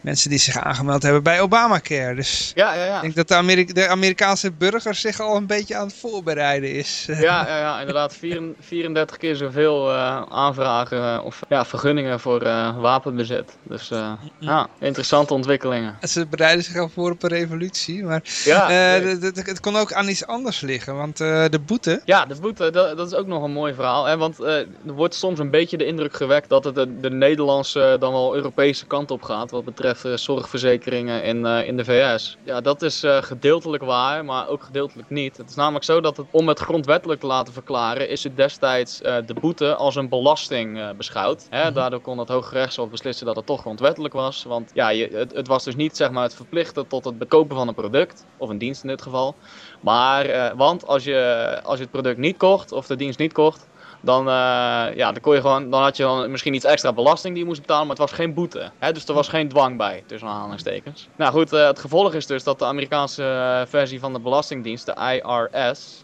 mensen die zich aangemeld hebben bij Obamacare. Dus ja, ja, ja. ik denk dat de, Amerika de, Amerikaanse burger zich al een beetje aan het voorbereiden is. Ja, ja, ja inderdaad. 34 keer zoveel aanvragen eh, of ja, vergunningen voor uh, wapenbezit. Dus uh, ja, interessante ontwikkelingen. Ze bereiden zich al voor op een revolutie, maar ja, het kon ook aan iets anders liggen, want de boete... Ja, de boete, dat, dat, is ook nog een mooi verhaal. Hè? Want er wordt soms een beetje de indruk gewekt dat het de, de Nederlandse dan wel Europese kant op gaat wat betreft zorgverzekeringen in, in de VS. Ja, dat is gedeeltelijk waar, maar ook gedeeltelijk niet. Het is namelijk zo dat het, om het grondwettelijk te laten verklaren, is het destijds de boete als een belasting uh, beschouwd. Hè? Mhm. Daardoor kon het Hoge Rechtshof beslissen dat het toch grondwettelijk was. Want ja, je, het, het, was dus niet zeg maar, het verplichten tot het bekopen van een product, of een dienst in dit geval. Maar, uh, want als je, als je het product niet kocht, of de dienst niet kocht, dan, ja, dan, kon je gewoon, dan had je dan misschien iets extra belasting die je moest betalen, maar het was geen boete. Hè? Dus er was geen dwang bij, tussen aanhalingstekens. Nou goed, het gevolg is dus dat de Amerikaanse versie van de Belastingdienst, de IRS,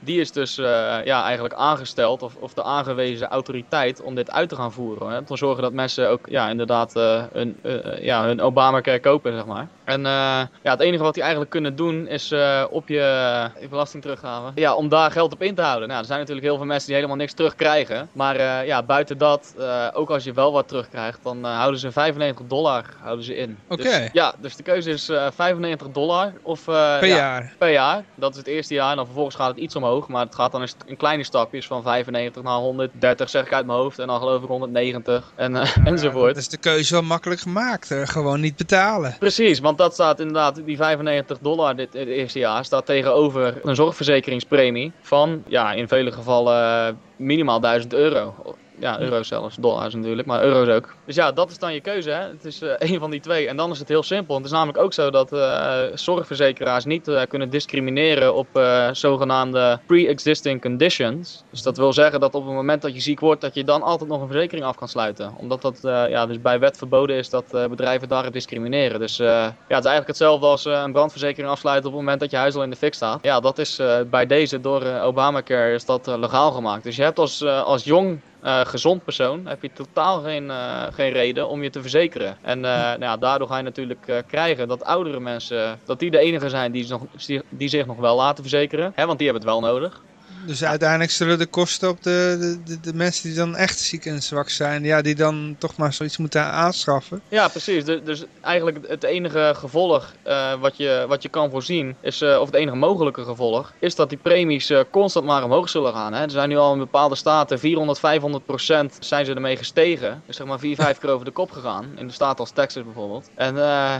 die is dus uh, ja, eigenlijk aangesteld, of, of de aangewezen autoriteit, om dit uit te gaan voeren. Hè? Om te zorgen dat mensen ook ja, inderdaad uh, hun, uh, ja, Obamacare kopen, zeg maar. En ja, het enige wat die eigenlijk kunnen doen is op je belasting teruggaven. Ja, om daar geld op in te houden. Nou, er zijn natuurlijk heel veel mensen die helemaal niks terugkrijgen. Maar ja, buiten dat, ook als je wel wat terugkrijgt, dan houden ze 95 dollar houden ze in. Oké. Okay. Dus, ja, dus de keuze is 95 dollar of... per ja, jaar? Per jaar. Dat is het eerste jaar. En dan vervolgens gaat het iets omhoog maar het gaat dan in kleine stapjes van 95 naar 130 zeg ik uit mijn hoofd en dan geloof ik 190 en, uh, enzovoort. Dat is de keuze wel makkelijk gemaakt, gewoon niet betalen. Precies, want dat staat inderdaad, die 95 dollar dit, dit eerste jaar, staat tegenover een zorgverzekeringspremie van, ja, in vele gevallen minimaal 1000 euro. Ja, euro's zelfs. Dollars natuurlijk, maar euro's ook. Dus ja, dat is dan je keuze. Hè? Het is uh, één van die twee. En dan is het heel simpel. Het is namelijk ook zo dat uh, zorgverzekeraars niet uh, kunnen discrimineren op zogenaamde pre-existing conditions. Dus dat wil zeggen dat op het moment dat je ziek wordt, dat je dan altijd nog een verzekering af kan sluiten. Omdat dat ja, dus bij wet verboden is dat bedrijven daarop discrimineren. Dus ja, het is eigenlijk hetzelfde als een brandverzekering afsluiten op het moment dat je huis al in de fik staat. Ja, dat is bij deze door Obamacare is dat legaal gemaakt. Dus je hebt als, als jong uh, gezond persoon heb je totaal geen, uh, geen reden om je te verzekeren. En uh, nou ja, daardoor ga je natuurlijk krijgen dat oudere mensen, dat die de enige zijn die, nog, die zich nog wel laten verzekeren. Hè, want die hebben het wel nodig. Dus uiteindelijk zullen de kosten op de, de, de, mensen die dan echt ziek en zwak zijn, ja, die dan toch maar zoiets moeten aanschaffen. Ja, precies. Dus, dus eigenlijk het enige gevolg uh, wat, je, wat je kan voorzien, is, uh, of het enige mogelijke gevolg, is dat die premies uh, constant maar omhoog zullen gaan. Hè. Er zijn nu al in bepaalde staten 400, 500 procent zijn ze ermee gestegen. Dus zeg maar 4, 5 keer over de kop gegaan. In de staat als Texas bijvoorbeeld. En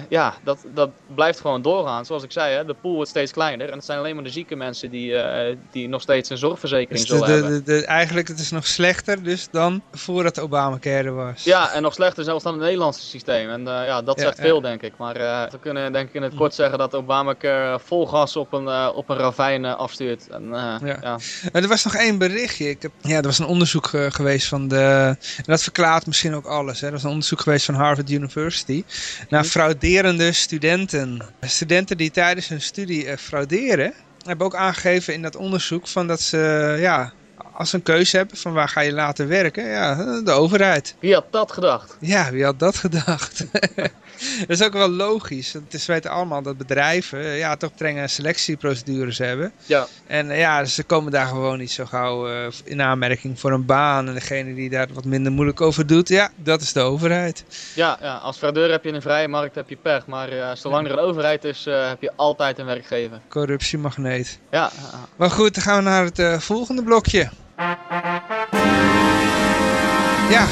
ja, dat, dat blijft gewoon doorgaan. Zoals ik zei, hè, de pool wordt steeds kleiner. En het zijn alleen maar de zieke mensen die, die nog steeds een zorgverzekering dus zullen hebben. De, de, eigenlijk het is nog slechter dus dan voordat Obamacare was. Ja, en nog slechter zelfs dan het Nederlandse systeem. En uh, ja, dat zegt veel denk ik. Maar uh, we kunnen denk ik in het kort zeggen dat Obamacare vol gas op een, uh, op een ravijn afstuurt. En, ja. ja. er was nog één berichtje. Ik heb, ja, er was een onderzoek geweest van de... En dat verklaart misschien ook alles. Hè. Er was een onderzoek geweest van Harvard University. Naar mhm. frauderende studenten. Studenten die tijdens hun studie frauderen hebben ook aangegeven in dat onderzoek van dat ze, ja, als ze een keuze hebben van waar ga je laten werken, ja, de overheid. Wie had dat gedacht? Ja, wie had dat gedacht? dat is ook wel logisch. Het is weten allemaal dat bedrijven ja, toch strenge selectieprocedures hebben. Ja. En ja, ze komen daar gewoon niet zo gauw uh, in aanmerking voor een baan. En degene die daar wat minder moeilijk over doet, ja, dat is de overheid. Ja, ja als fraudeur heb je in een vrije markt heb je pech. Maar uh, zolang er een overheid is, uh, heb je altijd een werkgever. Corruptiemagneet. Ja. Maar goed, dan gaan we naar het volgende blokje. Ja,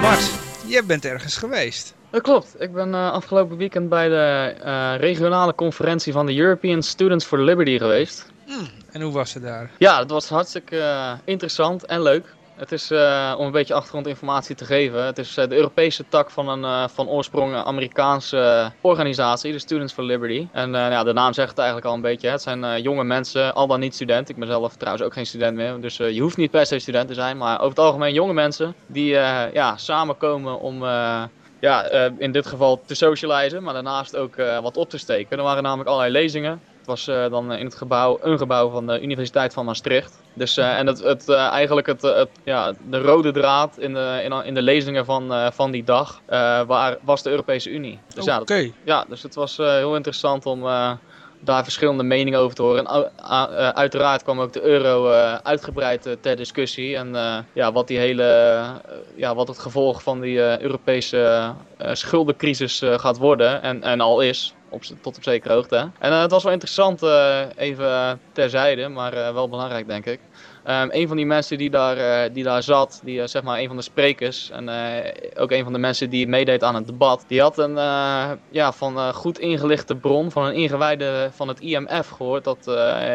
Mart, je bent ergens geweest. Dat klopt. Ik ben uh, afgelopen weekend bij de uh, regionale conferentie van de European Students for Liberty geweest. Hmm, en hoe was het daar? Ja, het was hartstikke uh, interessant en leuk. Het is, uh, om een beetje achtergrondinformatie te geven, het is uh, de Europese tak van een uh, van oorsprong Amerikaanse organisatie, de Students for Liberty. En ja, de naam zegt het eigenlijk al een beetje. Het zijn jonge mensen, al dan niet student. Ik ben zelf trouwens ook geen student meer, dus je hoeft niet per se student te zijn. Maar over het algemeen jonge mensen die ja, samenkomen om ja, in dit geval te socializen, maar daarnaast ook wat op te steken. Er waren namelijk allerlei lezingen. Was dan in het gebouw, een gebouw van de Universiteit van Maastricht. Dus, uh, en het, het, uh, eigenlijk het, het, ja, de rode draad in de, in, in de lezingen van, van die dag waar, was de Europese Unie. Dus, ja, dat, ja, dus het was heel interessant om daar verschillende meningen over te horen. En uiteraard kwam ook de euro uitgebreid ter discussie. En ja, wat, die hele, ja, wat het gevolg van die Europese schuldencrisis gaat worden en, en al is op, tot op zekere hoogte. En uh, het was wel interessant, uh, even terzijde, maar wel belangrijk denk ik. Um, een van die mensen die daar, uh, die daar zat, die, uh, zeg maar een van de sprekers en uh, ook een van de mensen die meedeed aan het debat, die had een ja, van goed ingelichte bron van een ingewijde van het IMF gehoord dat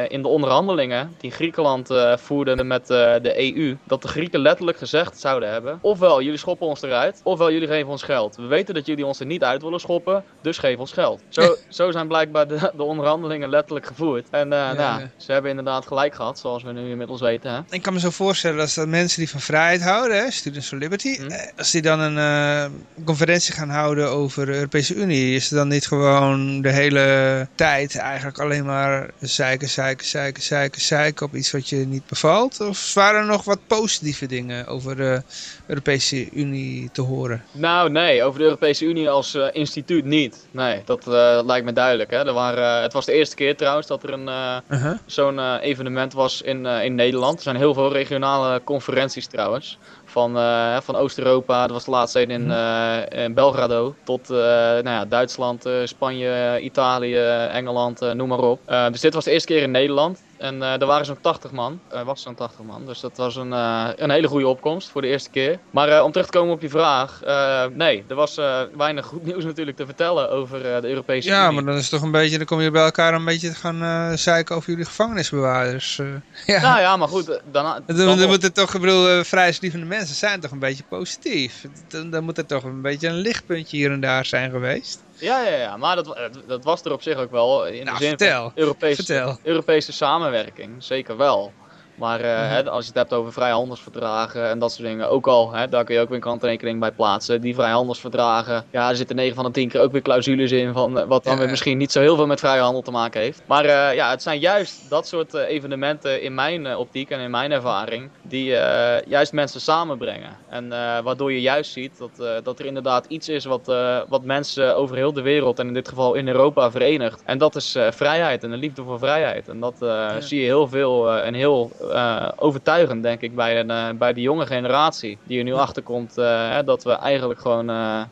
in de onderhandelingen die Griekenland voerde met de EU, dat de Grieken letterlijk gezegd zouden hebben, ofwel jullie schoppen ons eruit, ofwel jullie geven ons geld. We weten dat jullie ons er niet uit willen schoppen, dus geef ons geld. Zo, zo zijn blijkbaar de, de onderhandelingen letterlijk gevoerd. En ja, nou, ze hebben inderdaad gelijk gehad, zoals we nu inmiddels weten. Ik kan me zo voorstellen dat, dat mensen die van vrijheid houden, hè, Students for Liberty, hm. eh, als die dan een uh, conferentie gaan houden over de Europese Unie, is het dan niet gewoon de hele tijd eigenlijk alleen maar zeiken, zeiken, zeiken, zeiken, zeiken op iets wat je niet bevalt? Of waren er nog wat positieve dingen over de Europese Unie te horen? Nou, nee, over de Europese Unie als uh, instituut niet. Nee, dat uh, lijkt me duidelijk. Hè. Er waren, het was de eerste keer trouwens dat er een uh, -huh. zo'n evenement was in, in Nederland. Er zijn heel veel regionale conferenties trouwens. Van, uh, van Oost-Europa, dat was de laatste een in, uh, in Belgrado, tot uh, nou ja, Duitsland, Spanje, Italië, Engeland, noem maar op. dus dit was de eerste keer in Nederland. En uh, er waren zo'n 80 man. Er was zo'n 80 man. Dus dat was een, uh, een hele goede opkomst voor de eerste keer. Maar uh, om terug te komen op je vraag. nee, er was weinig goed nieuws natuurlijk te vertellen over de Europese ja, maar dan is het toch een beetje. Dan kom je bij elkaar een beetje te gaan zeiken over jullie gevangenisbewaarders. ja. Nou ja, maar goed. Dan, dan, dan, dan moet het toch, ik bedoel, vrijheidslievende mensen zijn toch een beetje positief. Dan, dan moet er toch een beetje een lichtpuntje hier en daar zijn geweest. Ja, ja, ja, maar dat, dat was er op zich ook wel. In nou, de zin vertel, van Europese, Europese samenwerking, zeker wel. Maar uh, mm hè, als je het hebt over vrijhandelsverdragen en dat soort dingen, ook al, hè, daar kun je ook weer een kanttekening bij plaatsen. Die vrijhandelsverdragen, ja, er zitten 9 van de 10 keer ook weer clausules in, van, eh, wat dan weer misschien niet zo heel veel met vrijhandel te maken heeft. Maar uh, ja, het zijn juist dat soort evenementen in mijn optiek en in mijn ervaring, die juist mensen samenbrengen. En waardoor je juist ziet dat, dat er inderdaad iets is wat, wat mensen over heel de wereld, en in dit geval in Europa, verenigt. En dat is vrijheid en de liefde voor vrijheid. En dat zie je heel veel en heel uh, overtuigend, denk ik, bij, een, uh, bij de jonge generatie. Die er nu achter komt uh, dat we eigenlijk gewoon,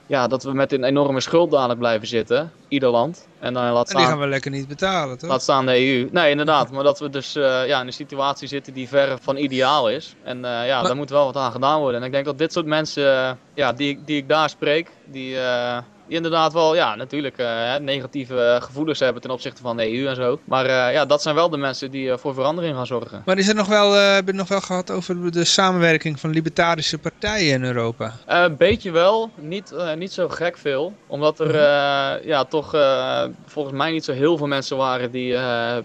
ja, dat we met een enorme schuld dadelijk blijven zitten. Ieder land. En, dan laat staan, en die gaan we lekker niet betalen, toch? Laat staan de EU. Nee, inderdaad. Maar dat we dus ja, in een situatie zitten die ver van ideaal is. En ja, daar moet wel wat aan gedaan worden. En ik denk dat dit soort mensen, ja, die, die ik daar spreek, die die inderdaad wel, ja, natuurlijk uh, negatieve eh, gevoelens hebben ten opzichte van de EU en zo. Maar uh, ja, dat zijn wel de mensen die uh, voor verandering gaan zorgen. Maar is er nog wel, heb je het nog wel gehad over de samenwerking van libertarische partijen in Europa? Een beetje wel, niet, niet zo gek veel. Omdat er mhm. ja, toch volgens mij niet zo heel veel mensen waren die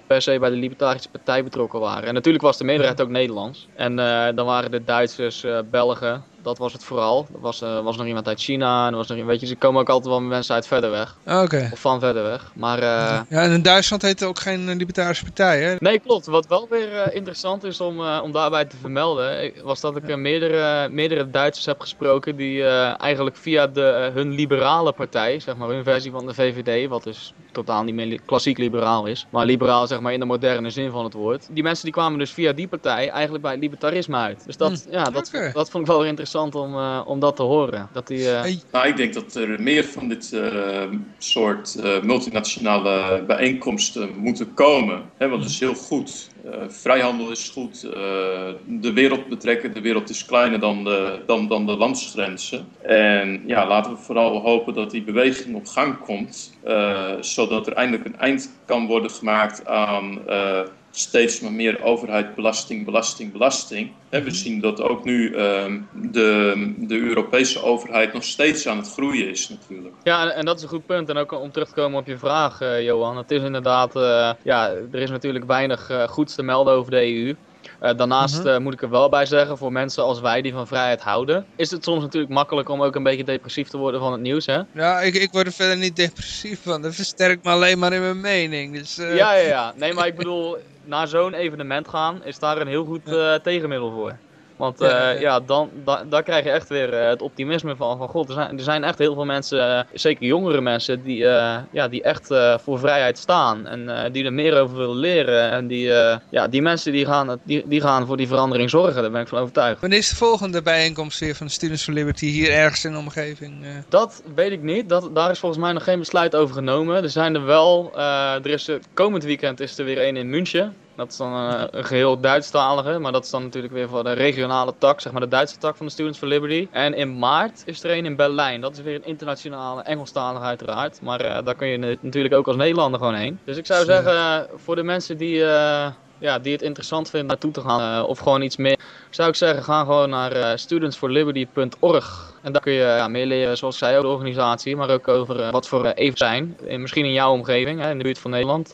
per se bij de libertarische partij betrokken waren. En natuurlijk was de meerderheid ook Nederlands. En dan waren de Duitsers, Belgen, dat was het vooral. Er was, uh, was nog iemand uit China. En er was nog, weet je, ze komen ook altijd wel mensen uit verder weg. Oké. Of van verder weg. Maar, uh, ja, en in Duitsland heet ook geen libertarische partij, hè? Nee, klopt. Wat wel weer uh, interessant is om, om daarbij te vermelden, was dat ik meerdere, meerdere Duitsers heb gesproken die eigenlijk via de, hun liberale partij, zeg maar hun versie van de VVD, wat dus totaal niet meer klassiek liberaal is, maar liberaal zeg maar in de moderne zin van het woord. Die mensen die kwamen dus via die partij eigenlijk bij libertarisme uit. Dus dat, hm. ja, dat, dat vond ik wel weer interessant om, uh, om dat te horen. Dat die, uh... nou, ik denk dat er meer van dit uh, soort multinationale bijeenkomsten moeten komen. Hè, want het is heel goed. vrijhandel is goed. de wereld betrekken. De wereld is kleiner dan de, dan, dan de landsgrenzen. En ja, laten we vooral hopen dat die beweging op gang komt. zodat er eindelijk een eind kan worden gemaakt aan steeds maar meer overheid, belasting, belasting, belasting. En we mhm. zien dat ook nu ehm, de, de Europese overheid nog steeds aan het groeien is natuurlijk. Ja, en dat is een goed punt. En ook om terug te komen op je vraag, uh, Johan. Het is inderdaad, uh, ja, er is natuurlijk weinig uh, goeds te melden over de EU. daarnaast mhm. moet ik er wel bij zeggen, voor mensen als wij die van vrijheid houden, is het soms natuurlijk makkelijk om ook een beetje depressief te worden van het nieuws. Hè? Ja, ik, ik word er verder niet depressief van. Dat versterkt me alleen maar in mijn mening. Dus, Ja, ja, ja. Nee, maar ik bedoel, naar zo'n evenement gaan, is daar een heel goed uh, tegenmiddel voor. Want uh, ja, dan, dan, krijg je echt weer uh, het optimisme van, van god, er zijn, er zijn echt heel veel mensen, uh, zeker jongere mensen, die, ja, die echt voor vrijheid staan. En die er meer over willen leren. En die, ja, die mensen die gaan, die, die gaan voor die verandering zorgen, daar ben ik van overtuigd. Wanneer is de volgende bijeenkomst weer van Students for Liberty hier ergens in de omgeving? Dat weet ik niet. Dat, daar is volgens mij nog geen besluit over genomen. Er zijn er wel, er is, komend weekend is er weer één in München. Dat is dan uh, een geheel Duitsstalige, maar dat is dan natuurlijk weer voor de regionale tak, zeg maar de Duitse tak van de Students for Liberty. En in maart is er een in Berlijn. Dat is weer een internationale, Engelstalige uiteraard. Maar uh, daar kun je natuurlijk ook als Nederlander gewoon heen. Dus ik zou zeggen, uh, voor de mensen die ja, die het interessant vinden naartoe te gaan of gewoon iets meer, zou ik zeggen, ga gewoon naar studentsforliberty.org. En daar kun je ja, meer leren, zoals zei, over de organisatie, maar ook over uh, wat voor uh, even zijn. En misschien in jouw omgeving, hè, in de buurt van Nederland,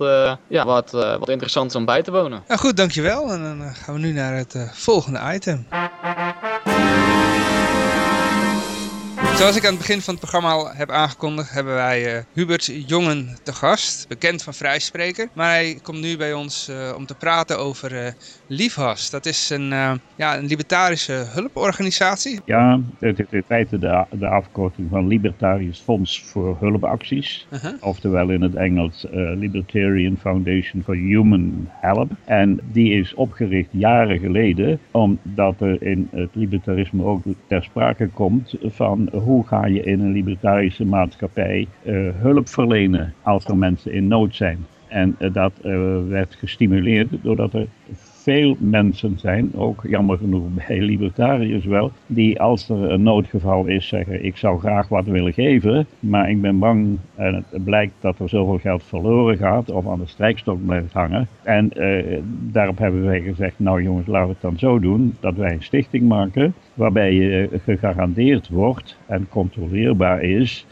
ja, wat, wat interessant is om bij te wonen. Ja, goed, dankjewel. En dan gaan we nu naar het volgende item. Zoals ik aan het begin van het programma al heb aangekondigd, hebben wij uh, Hubert Jongen te gast, bekend van Vrijspreker. Maar hij komt nu bij ons uh, om te praten over uh, Liefhas. Dat is een, ja, een libertarische hulporganisatie. Ja, het is in feite de, de afkorting van Libertarisch Fonds voor Hulpacties. -huh. Oftewel in het Engels Libertarian Foundation for Human Help. En die is opgericht jaren geleden, omdat er in het libertarisme ook ter sprake komt van hoe ga je in een libertarische maatschappij uh, hulp verlenen als er mensen in nood zijn. En dat werd gestimuleerd doordat er veel mensen zijn, ook jammer genoeg bij libertariërs wel, die als er een noodgeval is zeggen ik zou graag wat willen geven, maar ik ben bang en het blijkt dat er zoveel geld verloren gaat of aan de strijkstok blijft hangen. En uh, daarop hebben wij gezegd, nou jongens laten we het dan zo doen dat wij een stichting maken waarbij je gegarandeerd wordt en controleerbaar is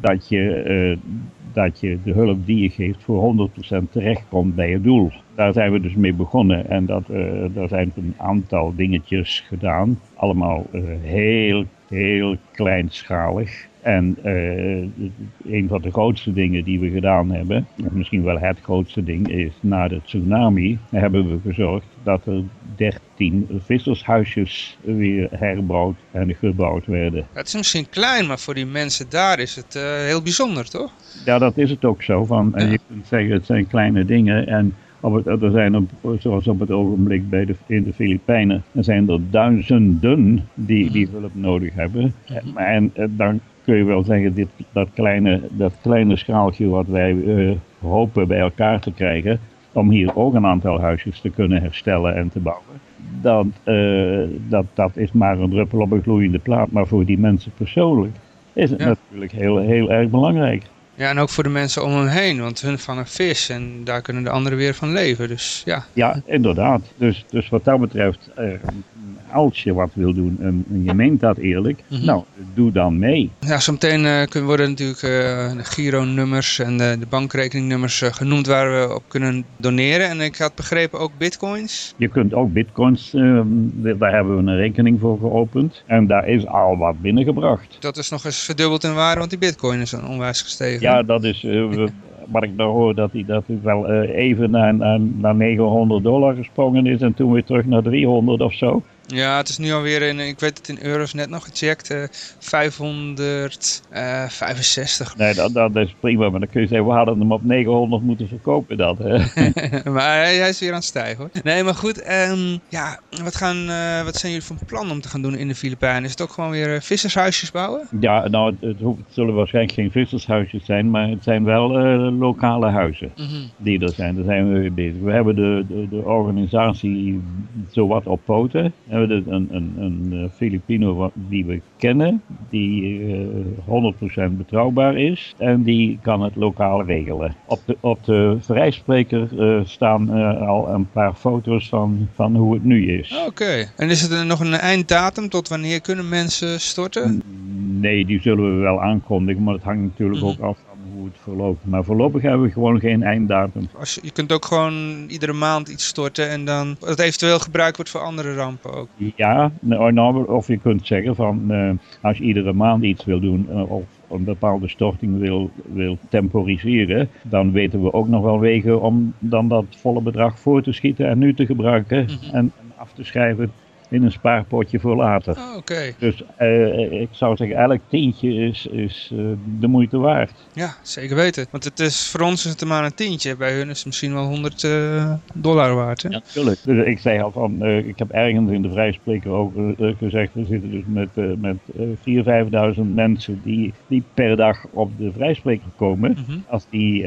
dat je, uh, dat je de hulp die je geeft voor 100% terechtkomt bij je doel daar zijn we dus mee begonnen. En dat, uh, daar zijn een aantal dingetjes gedaan. Allemaal uh, heel, heel kleinschalig. En uh, een van de grootste dingen die we gedaan hebben, of misschien wel het grootste ding, is na de tsunami hebben we gezorgd dat er 13 vissershuisjes weer herbouwd en gebouwd werden. Het is misschien klein, maar voor die mensen daar is het uh, heel bijzonder, toch? Ja, dat is het ook zo. Van, ja. Je kunt zeggen, het zijn kleine dingen en op het, er zijn op, zoals op het ogenblik bij de, in de Filipijnen, er zijn er duizenden die, die hulp nodig hebben. En dan kun je wel zeggen, dit, dat, kleine, dat kleine schaaltje wat wij uh, hopen bij elkaar te krijgen, om hier ook een aantal huisjes te kunnen herstellen en te bouwen. Dat, uh, dat, dat is maar een druppel op een gloeiende plaat, maar voor die mensen persoonlijk is het ja. natuurlijk heel, heel erg belangrijk. Ja, en ook voor de mensen om hen heen, want hun vangen vis en daar kunnen de anderen weer van leven. Dus ja. Ja, inderdaad. Dus, dus wat dat betreft, uh, als je wat wil doen en, je meent dat eerlijk, mm -hmm. nou, doe dan mee. Ja, zometeen uh, kunnen worden natuurlijk uh, de Giro-nummers en de, de bankrekeningnummers uh, genoemd waar we op kunnen doneren. En ik had begrepen ook bitcoins. Je kunt ook bitcoins, ehm, daar hebben we een rekening voor geopend. En daar is al wat binnengebracht. Dat is nog eens verdubbeld in waarde, want die bitcoin is onwijs gestegen. Ja, dat is... wat ik nou hoor, dat hij dat wel even naar, naar, naar 900 dollar gesprongen is en toen weer terug naar 300 of zo. Ja, het is nu alweer in, ik weet het in euro's net nog gecheckt, uh, 565. Nee, dat, dat is prima, maar dan kun je zeggen, we hadden hem op 900 moeten verkopen dat. maar hij, hij, is weer aan het stijgen hoor. Nee, maar goed, um, ja, wat, gaan, uh, wat zijn jullie van plan om te gaan doen in de Filipijnen? Is het ook gewoon weer uh, vissershuisjes bouwen? Ja, nou, het, het, het, zullen waarschijnlijk geen vissershuisjes zijn, maar het zijn wel lokale huizen mm -hmm. die er zijn. Daar zijn we mee bezig. We hebben de, de, de organisatie zowat op poten hebben we een, een, een Filipino die we kennen, die uh, 100% betrouwbaar is en die kan het lokaal regelen. Op de, op de vrijspreker uh, staan uh, al een paar foto's van, van hoe het nu is. Oké, okay. en is er nog een einddatum tot wanneer kunnen mensen storten? Nee, die zullen we wel aankondigen, maar het hangt natuurlijk mm -hmm. ook af hoe het verloopt. Maar voorlopig hebben we gewoon geen einddatum. Als je, je kunt ook gewoon iedere maand iets storten en dan het eventueel gebruikt wordt voor andere rampen ook. Ja, nou, of je kunt zeggen van uh, als je iedere maand iets wil doen uh, of een bepaalde storting wil, wil temporiseren, dan weten we ook nog wel wegen om dan dat volle bedrag voor te schieten en nu te gebruiken mm -hmm. en af te schrijven in een spaarpotje voor later. Oh, okay. Dus uh, ik zou zeggen, elk tientje is, is uh, de moeite waard. Ja, zeker weten. Want het is, voor ons is het maar een tientje. Bij hun is het misschien wel 100 uh, dollar waard. Hè? Ja, natuurlijk. Dus ik zei al van, ik heb ergens in de vrijspreker ook gezegd, we zitten dus met, met 4.000, 5.000 mensen die, die per dag op de vrijspreker komen. Mm -hmm. Als die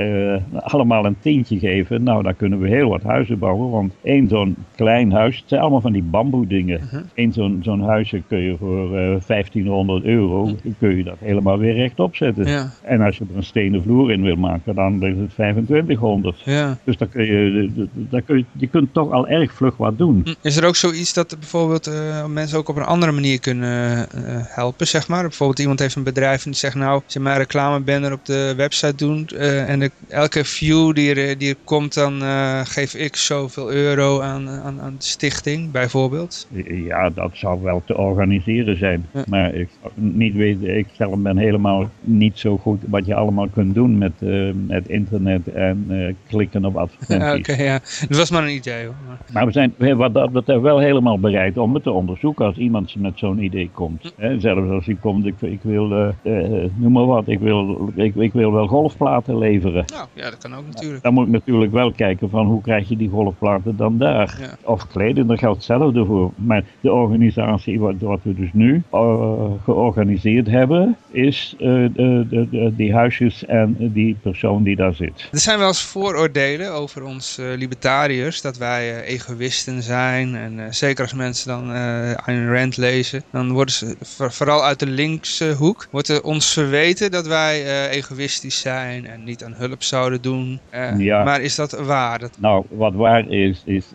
allemaal een tientje geven, nou dan kunnen we heel wat huizen bouwen. Want één zo'n klein huis, het zijn allemaal van die bamboe dingen. -huh. In zo'n zo'n huisje kun je voor uh, 1500 euro uh -huh. kun je dat helemaal weer rechtop zetten. Ja. En als je er een stenen vloer in wil maken, dan is het 2500. Ja. Dus dan kun je, dan kun je, je kunt toch al erg vlug wat doen. Is er ook zoiets dat bijvoorbeeld uh, mensen ook op een andere manier kunnen uh, helpen, zeg maar? Bijvoorbeeld iemand heeft een bedrijf en die zegt nou, je maar een reclamebanner op de website doet en de, elke view die er, die er komt, dan geef ik zoveel euro aan, aan, aan de stichting, bijvoorbeeld. Ja, dat zou wel te organiseren zijn. Ja. Maar ik niet weten, ik zelf ben helemaal niet zo goed wat je allemaal kunt doen met uh, het internet en uh, klikken op advertenties. Ja, Oké, okay, ja. Dat was maar een idee hoor. Maar, we zijn wat dat betreft wel helemaal bereid om het te onderzoeken als iemand met zo'n idee komt. Hm. Zelfs als hij komt, ik, ik wil, uh, noem maar wat, ik wil, ik, ik, wil wel golfplaten leveren. Nou, ja, dat kan ook natuurlijk. Dan moet ik natuurlijk wel kijken van hoe krijg je die golfplaten dan daar. Ja. Of kleden, daar geldt hetzelfde voor. Maar de organisatie wat, wat we dus nu georganiseerd hebben, is de, de, die huisjes en die persoon die daar zit. Er zijn wel eens vooroordelen over ons libertariërs, dat wij egoïsten zijn. En zeker als mensen dan een Rand lezen, dan worden ze vooral uit de linkse hoek, wordt er ons verweten dat wij egoïstisch zijn en niet aan hulp zouden doen. ja. Maar is dat waar? Dat... Nou, wat waar is, is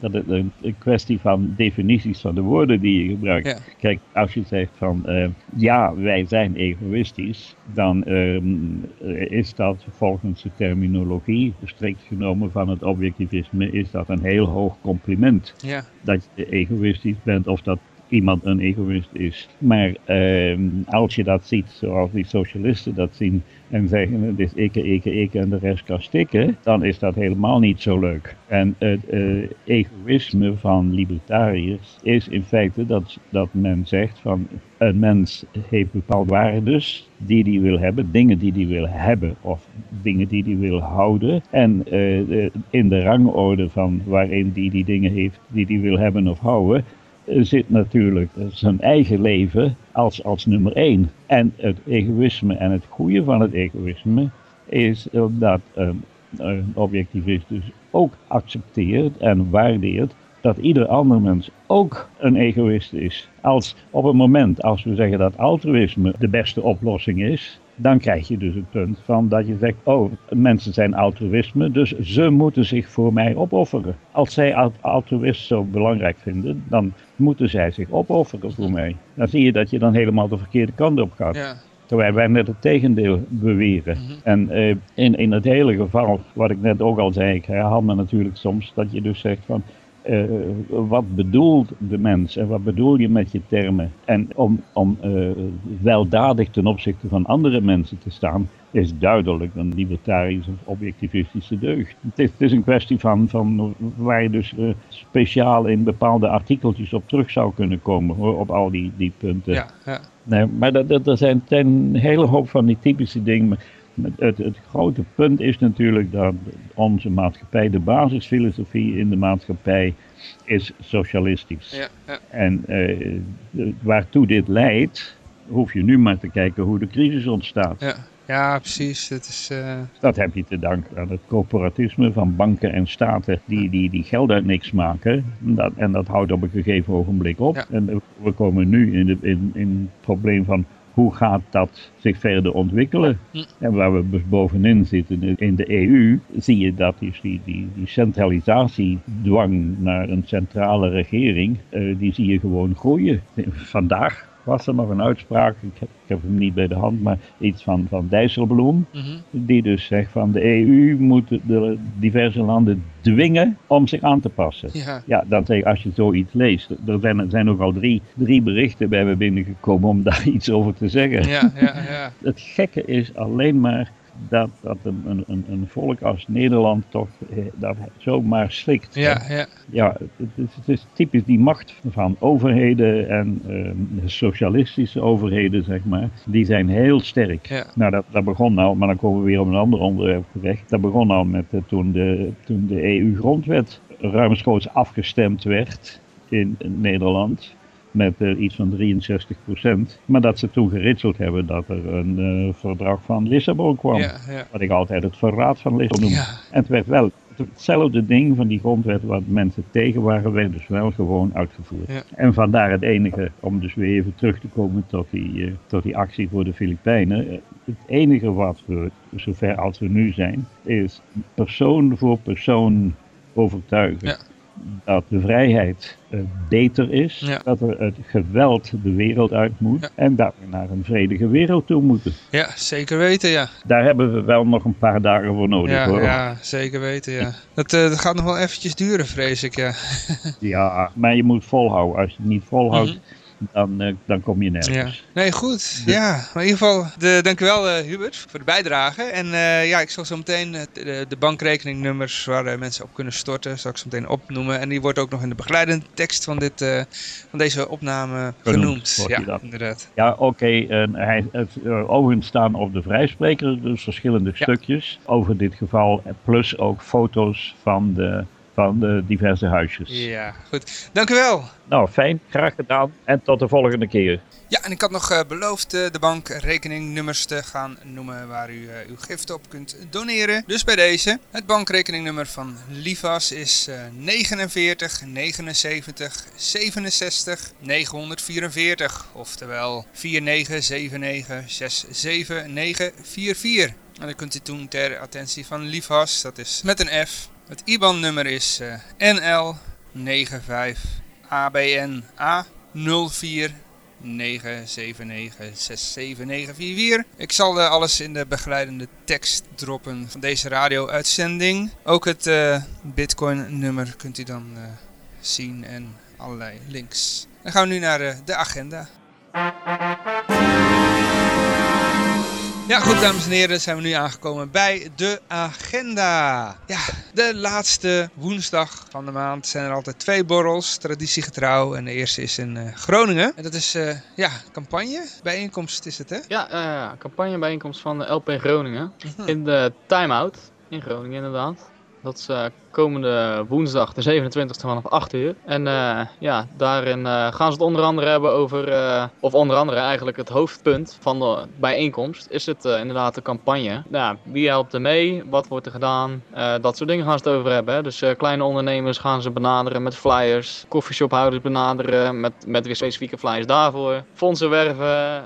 dat het een, kwestie van definities van de woorden die je gebruikt. Kijk, als je zegt van uh, ja, wij zijn egoïstisch, dan uh, is dat volgens de terminologie, strikt genomen van het objectivisme, is dat een heel hoog compliment. Ja. Dat je egoïstisch bent of dat iemand een egoïst is. Maar ehm, als je dat ziet zoals die socialisten dat zien en zeggen het is ikke, ikke, ikke en de rest kan stikken, dan is dat helemaal niet zo leuk. En het uh, egoïsme van libertariërs is in feite dat, dat men zegt van een mens heeft bepaalde waardes die hij wil hebben, dingen die hij wil hebben of dingen die hij wil houden. En uh, in de rangorde van waarin die die dingen heeft die hij wil hebben of houden, zit natuurlijk zijn eigen leven als, als nummer één. En het egoïsme en het goede van het egoïsme is dat een, een objectivist dus ook accepteert en waardeert dat ieder ander mens ook een egoïst is. Als op het moment als we zeggen dat altruïsme de beste oplossing is, dan krijg je dus het punt van dat je zegt, oh, mensen zijn altruïsme, dus ze moeten zich voor mij opofferen. Als zij altruïst zo belangrijk vinden, dan moeten zij zich opofferen voor mij. Dan zie je dat je dan helemaal de verkeerde kant op gaat. Ja. Terwijl wij net het tegendeel beweren. Mhm. En uh, in, in het hele geval, wat ik net ook al zei, ik herhaal me natuurlijk soms, dat je dus zegt van, uh, wat bedoelt de mens en wat bedoel je met je termen? En om, om uh, weldadig ten opzichte van andere mensen te staan, is duidelijk een libertarische of objectivistische deugd. Het is, het is een kwestie van, van waar je dus uh, speciaal in bepaalde artikeltjes op terug zou kunnen komen, hoor, op al die, die punten. Ja, ja. Nee, maar er zijn een hele hoop van die typische dingen. Het, het, grote punt is natuurlijk dat onze maatschappij, de basisfilosofie in de maatschappij, is socialistisch. Ja, ja. En uh, waartoe dit leidt, hoef je nu maar te kijken hoe de crisis ontstaat. Ja. Ja, precies. Dat, is, uh... dat heb je te danken aan het corporatisme van banken en staten die, die, die geld uit niks maken. Dat, en dat houdt op een gegeven ogenblik op. En we komen nu in, de, in, in het probleem van hoe gaat dat zich verder ontwikkelen? En waar we dus bovenin zitten in de EU, zie je dat die, die, die centralisatiedwang naar een centrale regering, uh, die zie je gewoon groeien. Vandaag was er nog een uitspraak, ik heb, ik heb hem niet bij de hand, maar iets van, van Dijsselbloem. Mhm. Die dus zegt van de EU moet de diverse landen dwingen om zich aan te passen. Ja, ja dan zeg als je zoiets leest, er zijn, er zijn ook al drie, drie berichten bij me binnengekomen om daar iets over te zeggen. Ja, ja, ja. Het gekke is alleen maar dat, dat een, een, een volk als Nederland toch eh, dat zomaar slikt. Ja, ja. ja het, is, het is typisch die macht van overheden en uh, socialistische overheden, zeg maar, die zijn heel sterk. Ja. Nou, dat, dat begon nou, maar dan komen we weer op een ander onderwerp terecht. Dat begon nou met uh, toen de, toen de EU-grondwet ruimschoots afgestemd werd in Nederland met uh, iets van 63 procent. Maar dat ze toen geritseld hebben dat er een uh, verdrag van Lissabon kwam. Ja, ja. Wat ik altijd het verraad van Lissabon noem. Ja. En het werd wel hetzelfde ding van die grondwet waar mensen tegen waren, werd dus wel gewoon uitgevoerd. En vandaar het enige, om dus weer even terug te komen tot die, uh, tot die actie voor de Filipijnen. Het enige wat we, zover als we nu zijn, is persoon voor persoon overtuigen dat de vrijheid uh, beter is, dat er het geweld de wereld uit moet en dat we naar een vredige wereld toe moeten. Ja, zeker weten, ja. Daar hebben we wel nog een paar dagen voor nodig ja, hoor. Ja, zeker weten, ja. Dat, uh, dat gaat nog wel eventjes duren, vrees ik, ja. ja, maar je moet volhouden. Als je het niet volhoudt, mm -hmm dan, uh, dan kom je nergens. Ja. Nee, goed. Ja, maar in ieder geval, de, dankjewel uh, Hubert voor de bijdrage. En uh, ja, ik zal zo meteen de, de, bankrekeningnummers waar mensen op kunnen storten, zal ik zo meteen opnoemen. En die wordt ook nog in de begeleidende tekst van, dit, van deze opname genoemd. genoemd. Ja, inderdaad. Ja, oké. Okay. hij overigens staan op de vrijspreker, dus verschillende ja. stukjes over dit geval. Plus ook foto's van de van de diverse huisjes. Ja, goed. Dank u wel. Nou, fijn. Graag gedaan. En tot de volgende keer. Ja, en ik had nog uh, beloofd uh, de bankrekeningnummers te gaan noemen waar u uw gift op kunt doneren. Dus bij deze. Het bankrekeningnummer van Livas is 49 79 67 944. Oftewel 4979 67944. En dat kunt u doen ter attentie van Livas. Dat is met een F. Het IBAN-nummer is NL 95 ABNA 04 979679944. Ik zal uh, alles in de begeleidende tekst droppen van deze radio-uitzending. Ook het uh, Bitcoin-nummer kunt u dan zien en allerlei links. Dan gaan we nu naar de agenda. Ja, goed dames en heren, zijn we nu aangekomen bij de agenda. Ja, de laatste woensdag van de maand zijn er altijd twee borrels, traditiegetrouw. En de eerste is in uh, Groningen. En dat is, uh, ja, campagne, bijeenkomst is het hè? Ja, uh, campagne bijeenkomst van de LP Groningen. -huh. In de Timeout in Groningen inderdaad. Dat is komende woensdag, de 27e vanaf 8 uur. En uh, ja, daarin uh, gaan ze het onder andere hebben over, uh, of onder andere eigenlijk het hoofdpunt van de bijeenkomst, is het inderdaad de campagne. Nou, wie helpt er mee? Wat wordt er gedaan? dat soort dingen gaan ze het over hebben. Dus kleine ondernemers gaan ze benaderen met flyers, coffeeshophouders benaderen met, met weer specifieke flyers daarvoor. Fondsen werven,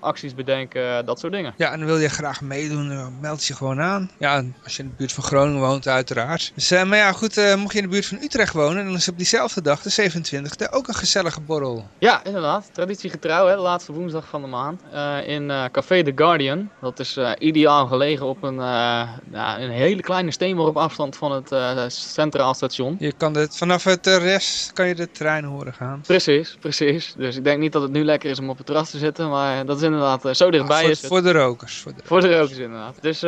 acties bedenken, dat soort dingen. Ja, en wil je graag meedoen, meld je gewoon aan. Ja, als je in de buurt van Groningen woont uiteraard. Dus maar ja, goed, uh, mocht je in de buurt van Utrecht wonen, dan is op diezelfde dag, de 27e, ook een gezellige borrel. Ja, inderdaad. Traditiegetrouw, hè, de laatste woensdag van de maand. Uh, in uh, Café The Guardian. Dat is ideaal gelegen op een, nou, een hele kleine steenworp afstand van het Centraal Station. Je kan het, vanaf het rest kan je de trein horen gaan. Precies, precies. Dus ik denk niet dat het nu lekker is om op het terras te zitten, maar dat is inderdaad zo dichtbij. Ah, voor, is het. voor de rokers. Voor de, voor de rokers, inderdaad. Dus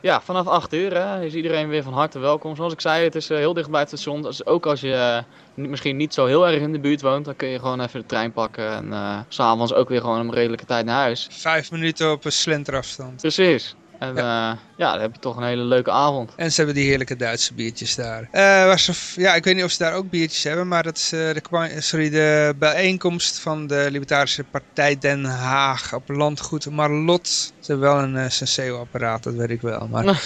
ja, vanaf 8 uur hè, is iedereen weer van harte welkom. Zoals ik zei, het is heel dicht bij het station. Dus ook als je uh, misschien niet zo heel erg in de buurt woont, dan kun je gewoon even de trein pakken. En uh, s'avonds ook weer gewoon een redelijke tijd naar huis. Vijf minuten op een slenterafstand. Precies. En ja. Uh, ja, dan heb je toch een hele leuke avond. En ze hebben die heerlijke Duitse biertjes daar. Uh, was er, ja, ik weet niet of ze daar ook biertjes hebben, maar dat is uh, de, sorry, de bijeenkomst van de Libertarische Partij Den Haag op landgoed Marlot. Ze hebben wel een uh, Senseo-apparaat, dat weet ik wel. Maar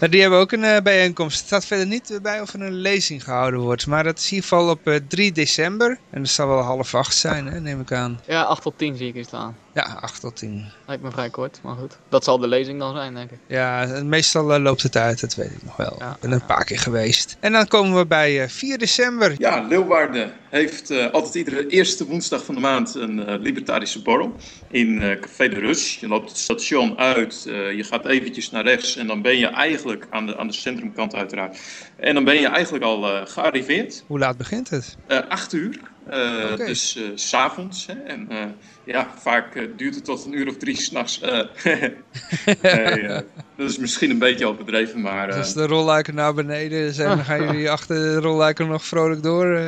die hebben ook een bijeenkomst. Het staat verder niet bij of er een lezing gehouden wordt. Maar dat is in ieder geval op 3 december. En dat zal wel half acht zijn, hè, neem ik aan. Ja, 8 tot 10 zie ik hier staan. Ja, 8 tot 10. Lijkt me vrij kort, maar goed. Dat zal de lezing dan zijn, denk ik. Ja, meestal uh, loopt het uit, dat weet ik nog wel. Ja, ik ben er een paar keer geweest. En dan komen we bij uh, 4 december. Ja, Leeuwarden heeft uh, altijd iedere eerste woensdag van de maand een libertarische borrel in Café de Rus. Je loopt het station uit, je gaat eventjes naar rechts en dan ben je eigenlijk aan de, aan de centrumkant uiteraard. En dan ben je eigenlijk al gearriveerd. Hoe laat begint het? 8 uur. Uh, okay. Dus uh, s'avonds. En uh, ja, vaak duurt het tot een uur of drie s'nachts. nee, dat is misschien een beetje overdreven, maar... Dus als de rolluiken naar beneden zijn, dan gaan jullie achter de rolluiken nog vrolijk door?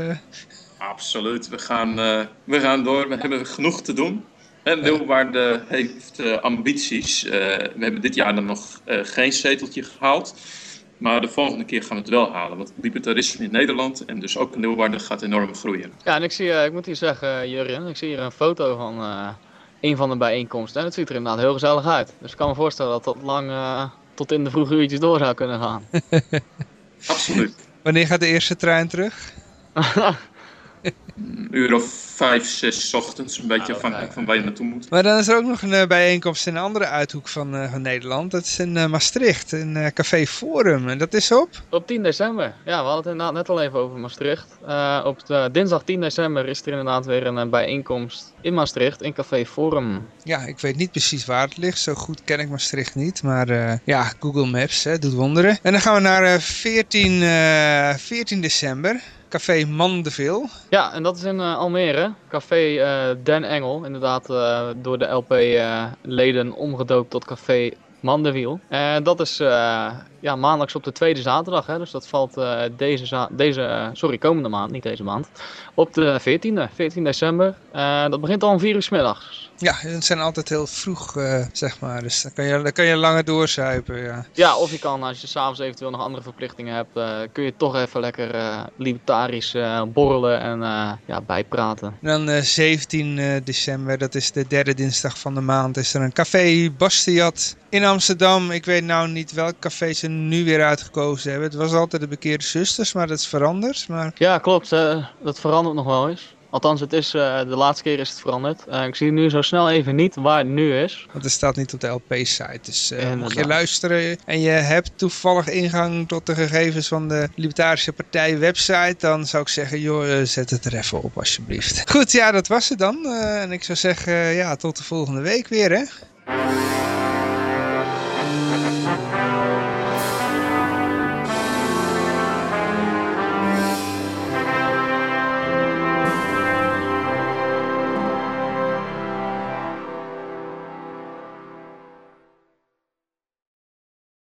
Absoluut. We gaan, we gaan door. We hebben genoeg te doen. En Leeuwarden heeft ambities. we hebben dit jaar dan nog geen zeteltje gehaald. Maar de volgende keer gaan we het wel halen. Want libertarisme in Nederland en dus ook in Leeuwarden gaat enorm groeien. Ja, en ik, zie, uh, ik moet hier zeggen, Jurgen, ik zie hier een foto van uh, een van de bijeenkomsten. En het ziet er inderdaad heel gezellig uit. Dus ik kan me voorstellen dat dat lang uh, tot in de vroege uurtjes door zou kunnen gaan. Absoluut. Wanneer gaat de eerste trein terug? een uur of vijf, zes ochtends, een beetje afhankelijk van waar je naartoe moet. Maar dan is er ook nog een uh, bijeenkomst in een andere uithoek van, uh, van Nederland. Dat is in uh, Maastricht, in Café Forum. En dat is op? Op 10 december. Ja, we hadden het inderdaad net al even over Maastricht. op de, dinsdag 10 december is er inderdaad weer een bijeenkomst in Maastricht, in Café Forum. Ja, ik weet niet precies waar het ligt. Zo goed ken ik Maastricht niet. Maar ja, Google Maps hè, doet wonderen. En dan gaan we naar 14, 14 december. Café Mandeville. Ja, en dat is in uh, Almere. Café uh, Den Engel. Inderdaad uh, door de LP-leden omgedoopt tot Café Mandeville. En dat is ja, maandelijks op de tweede zaterdag. Hè, dus dat valt deze, deze sorry, komende maand, niet deze maand. Op de 14e, 14 december. dat begint al om 4 uur middags. Ja, het zijn altijd heel vroeg, uh, zeg maar. Dus dan kan je, dan kan je langer doorzuipen, ja. Ja, of je kan, als je s'avonds eventueel nog andere verplichtingen hebt, uh, kun je toch even lekker uh, libertarisch borrelen en ja, bijpraten. En dan 17 december, dat is de derde dinsdag van de maand, is er een café Bastiat in Amsterdam. Ik weet nou niet welk café ze nu weer uitgekozen hebben. Het was altijd de Bekeerde Zusters, maar dat is veranderd. Maar... Ja, klopt. dat verandert nog wel eens. Althans, het is, uh, de laatste keer is het veranderd. Uh, ik zie nu zo snel even niet waar het nu is. Want het staat niet op de LP-site. Dus uh, mocht je luisteren en je hebt toevallig ingang tot de gegevens van de Libertarische Partij website, dan zou ik zeggen, joh, zet het er even op alsjeblieft. Goed, ja, dat was het dan. en ik zou zeggen, ja, tot de volgende week weer, hè.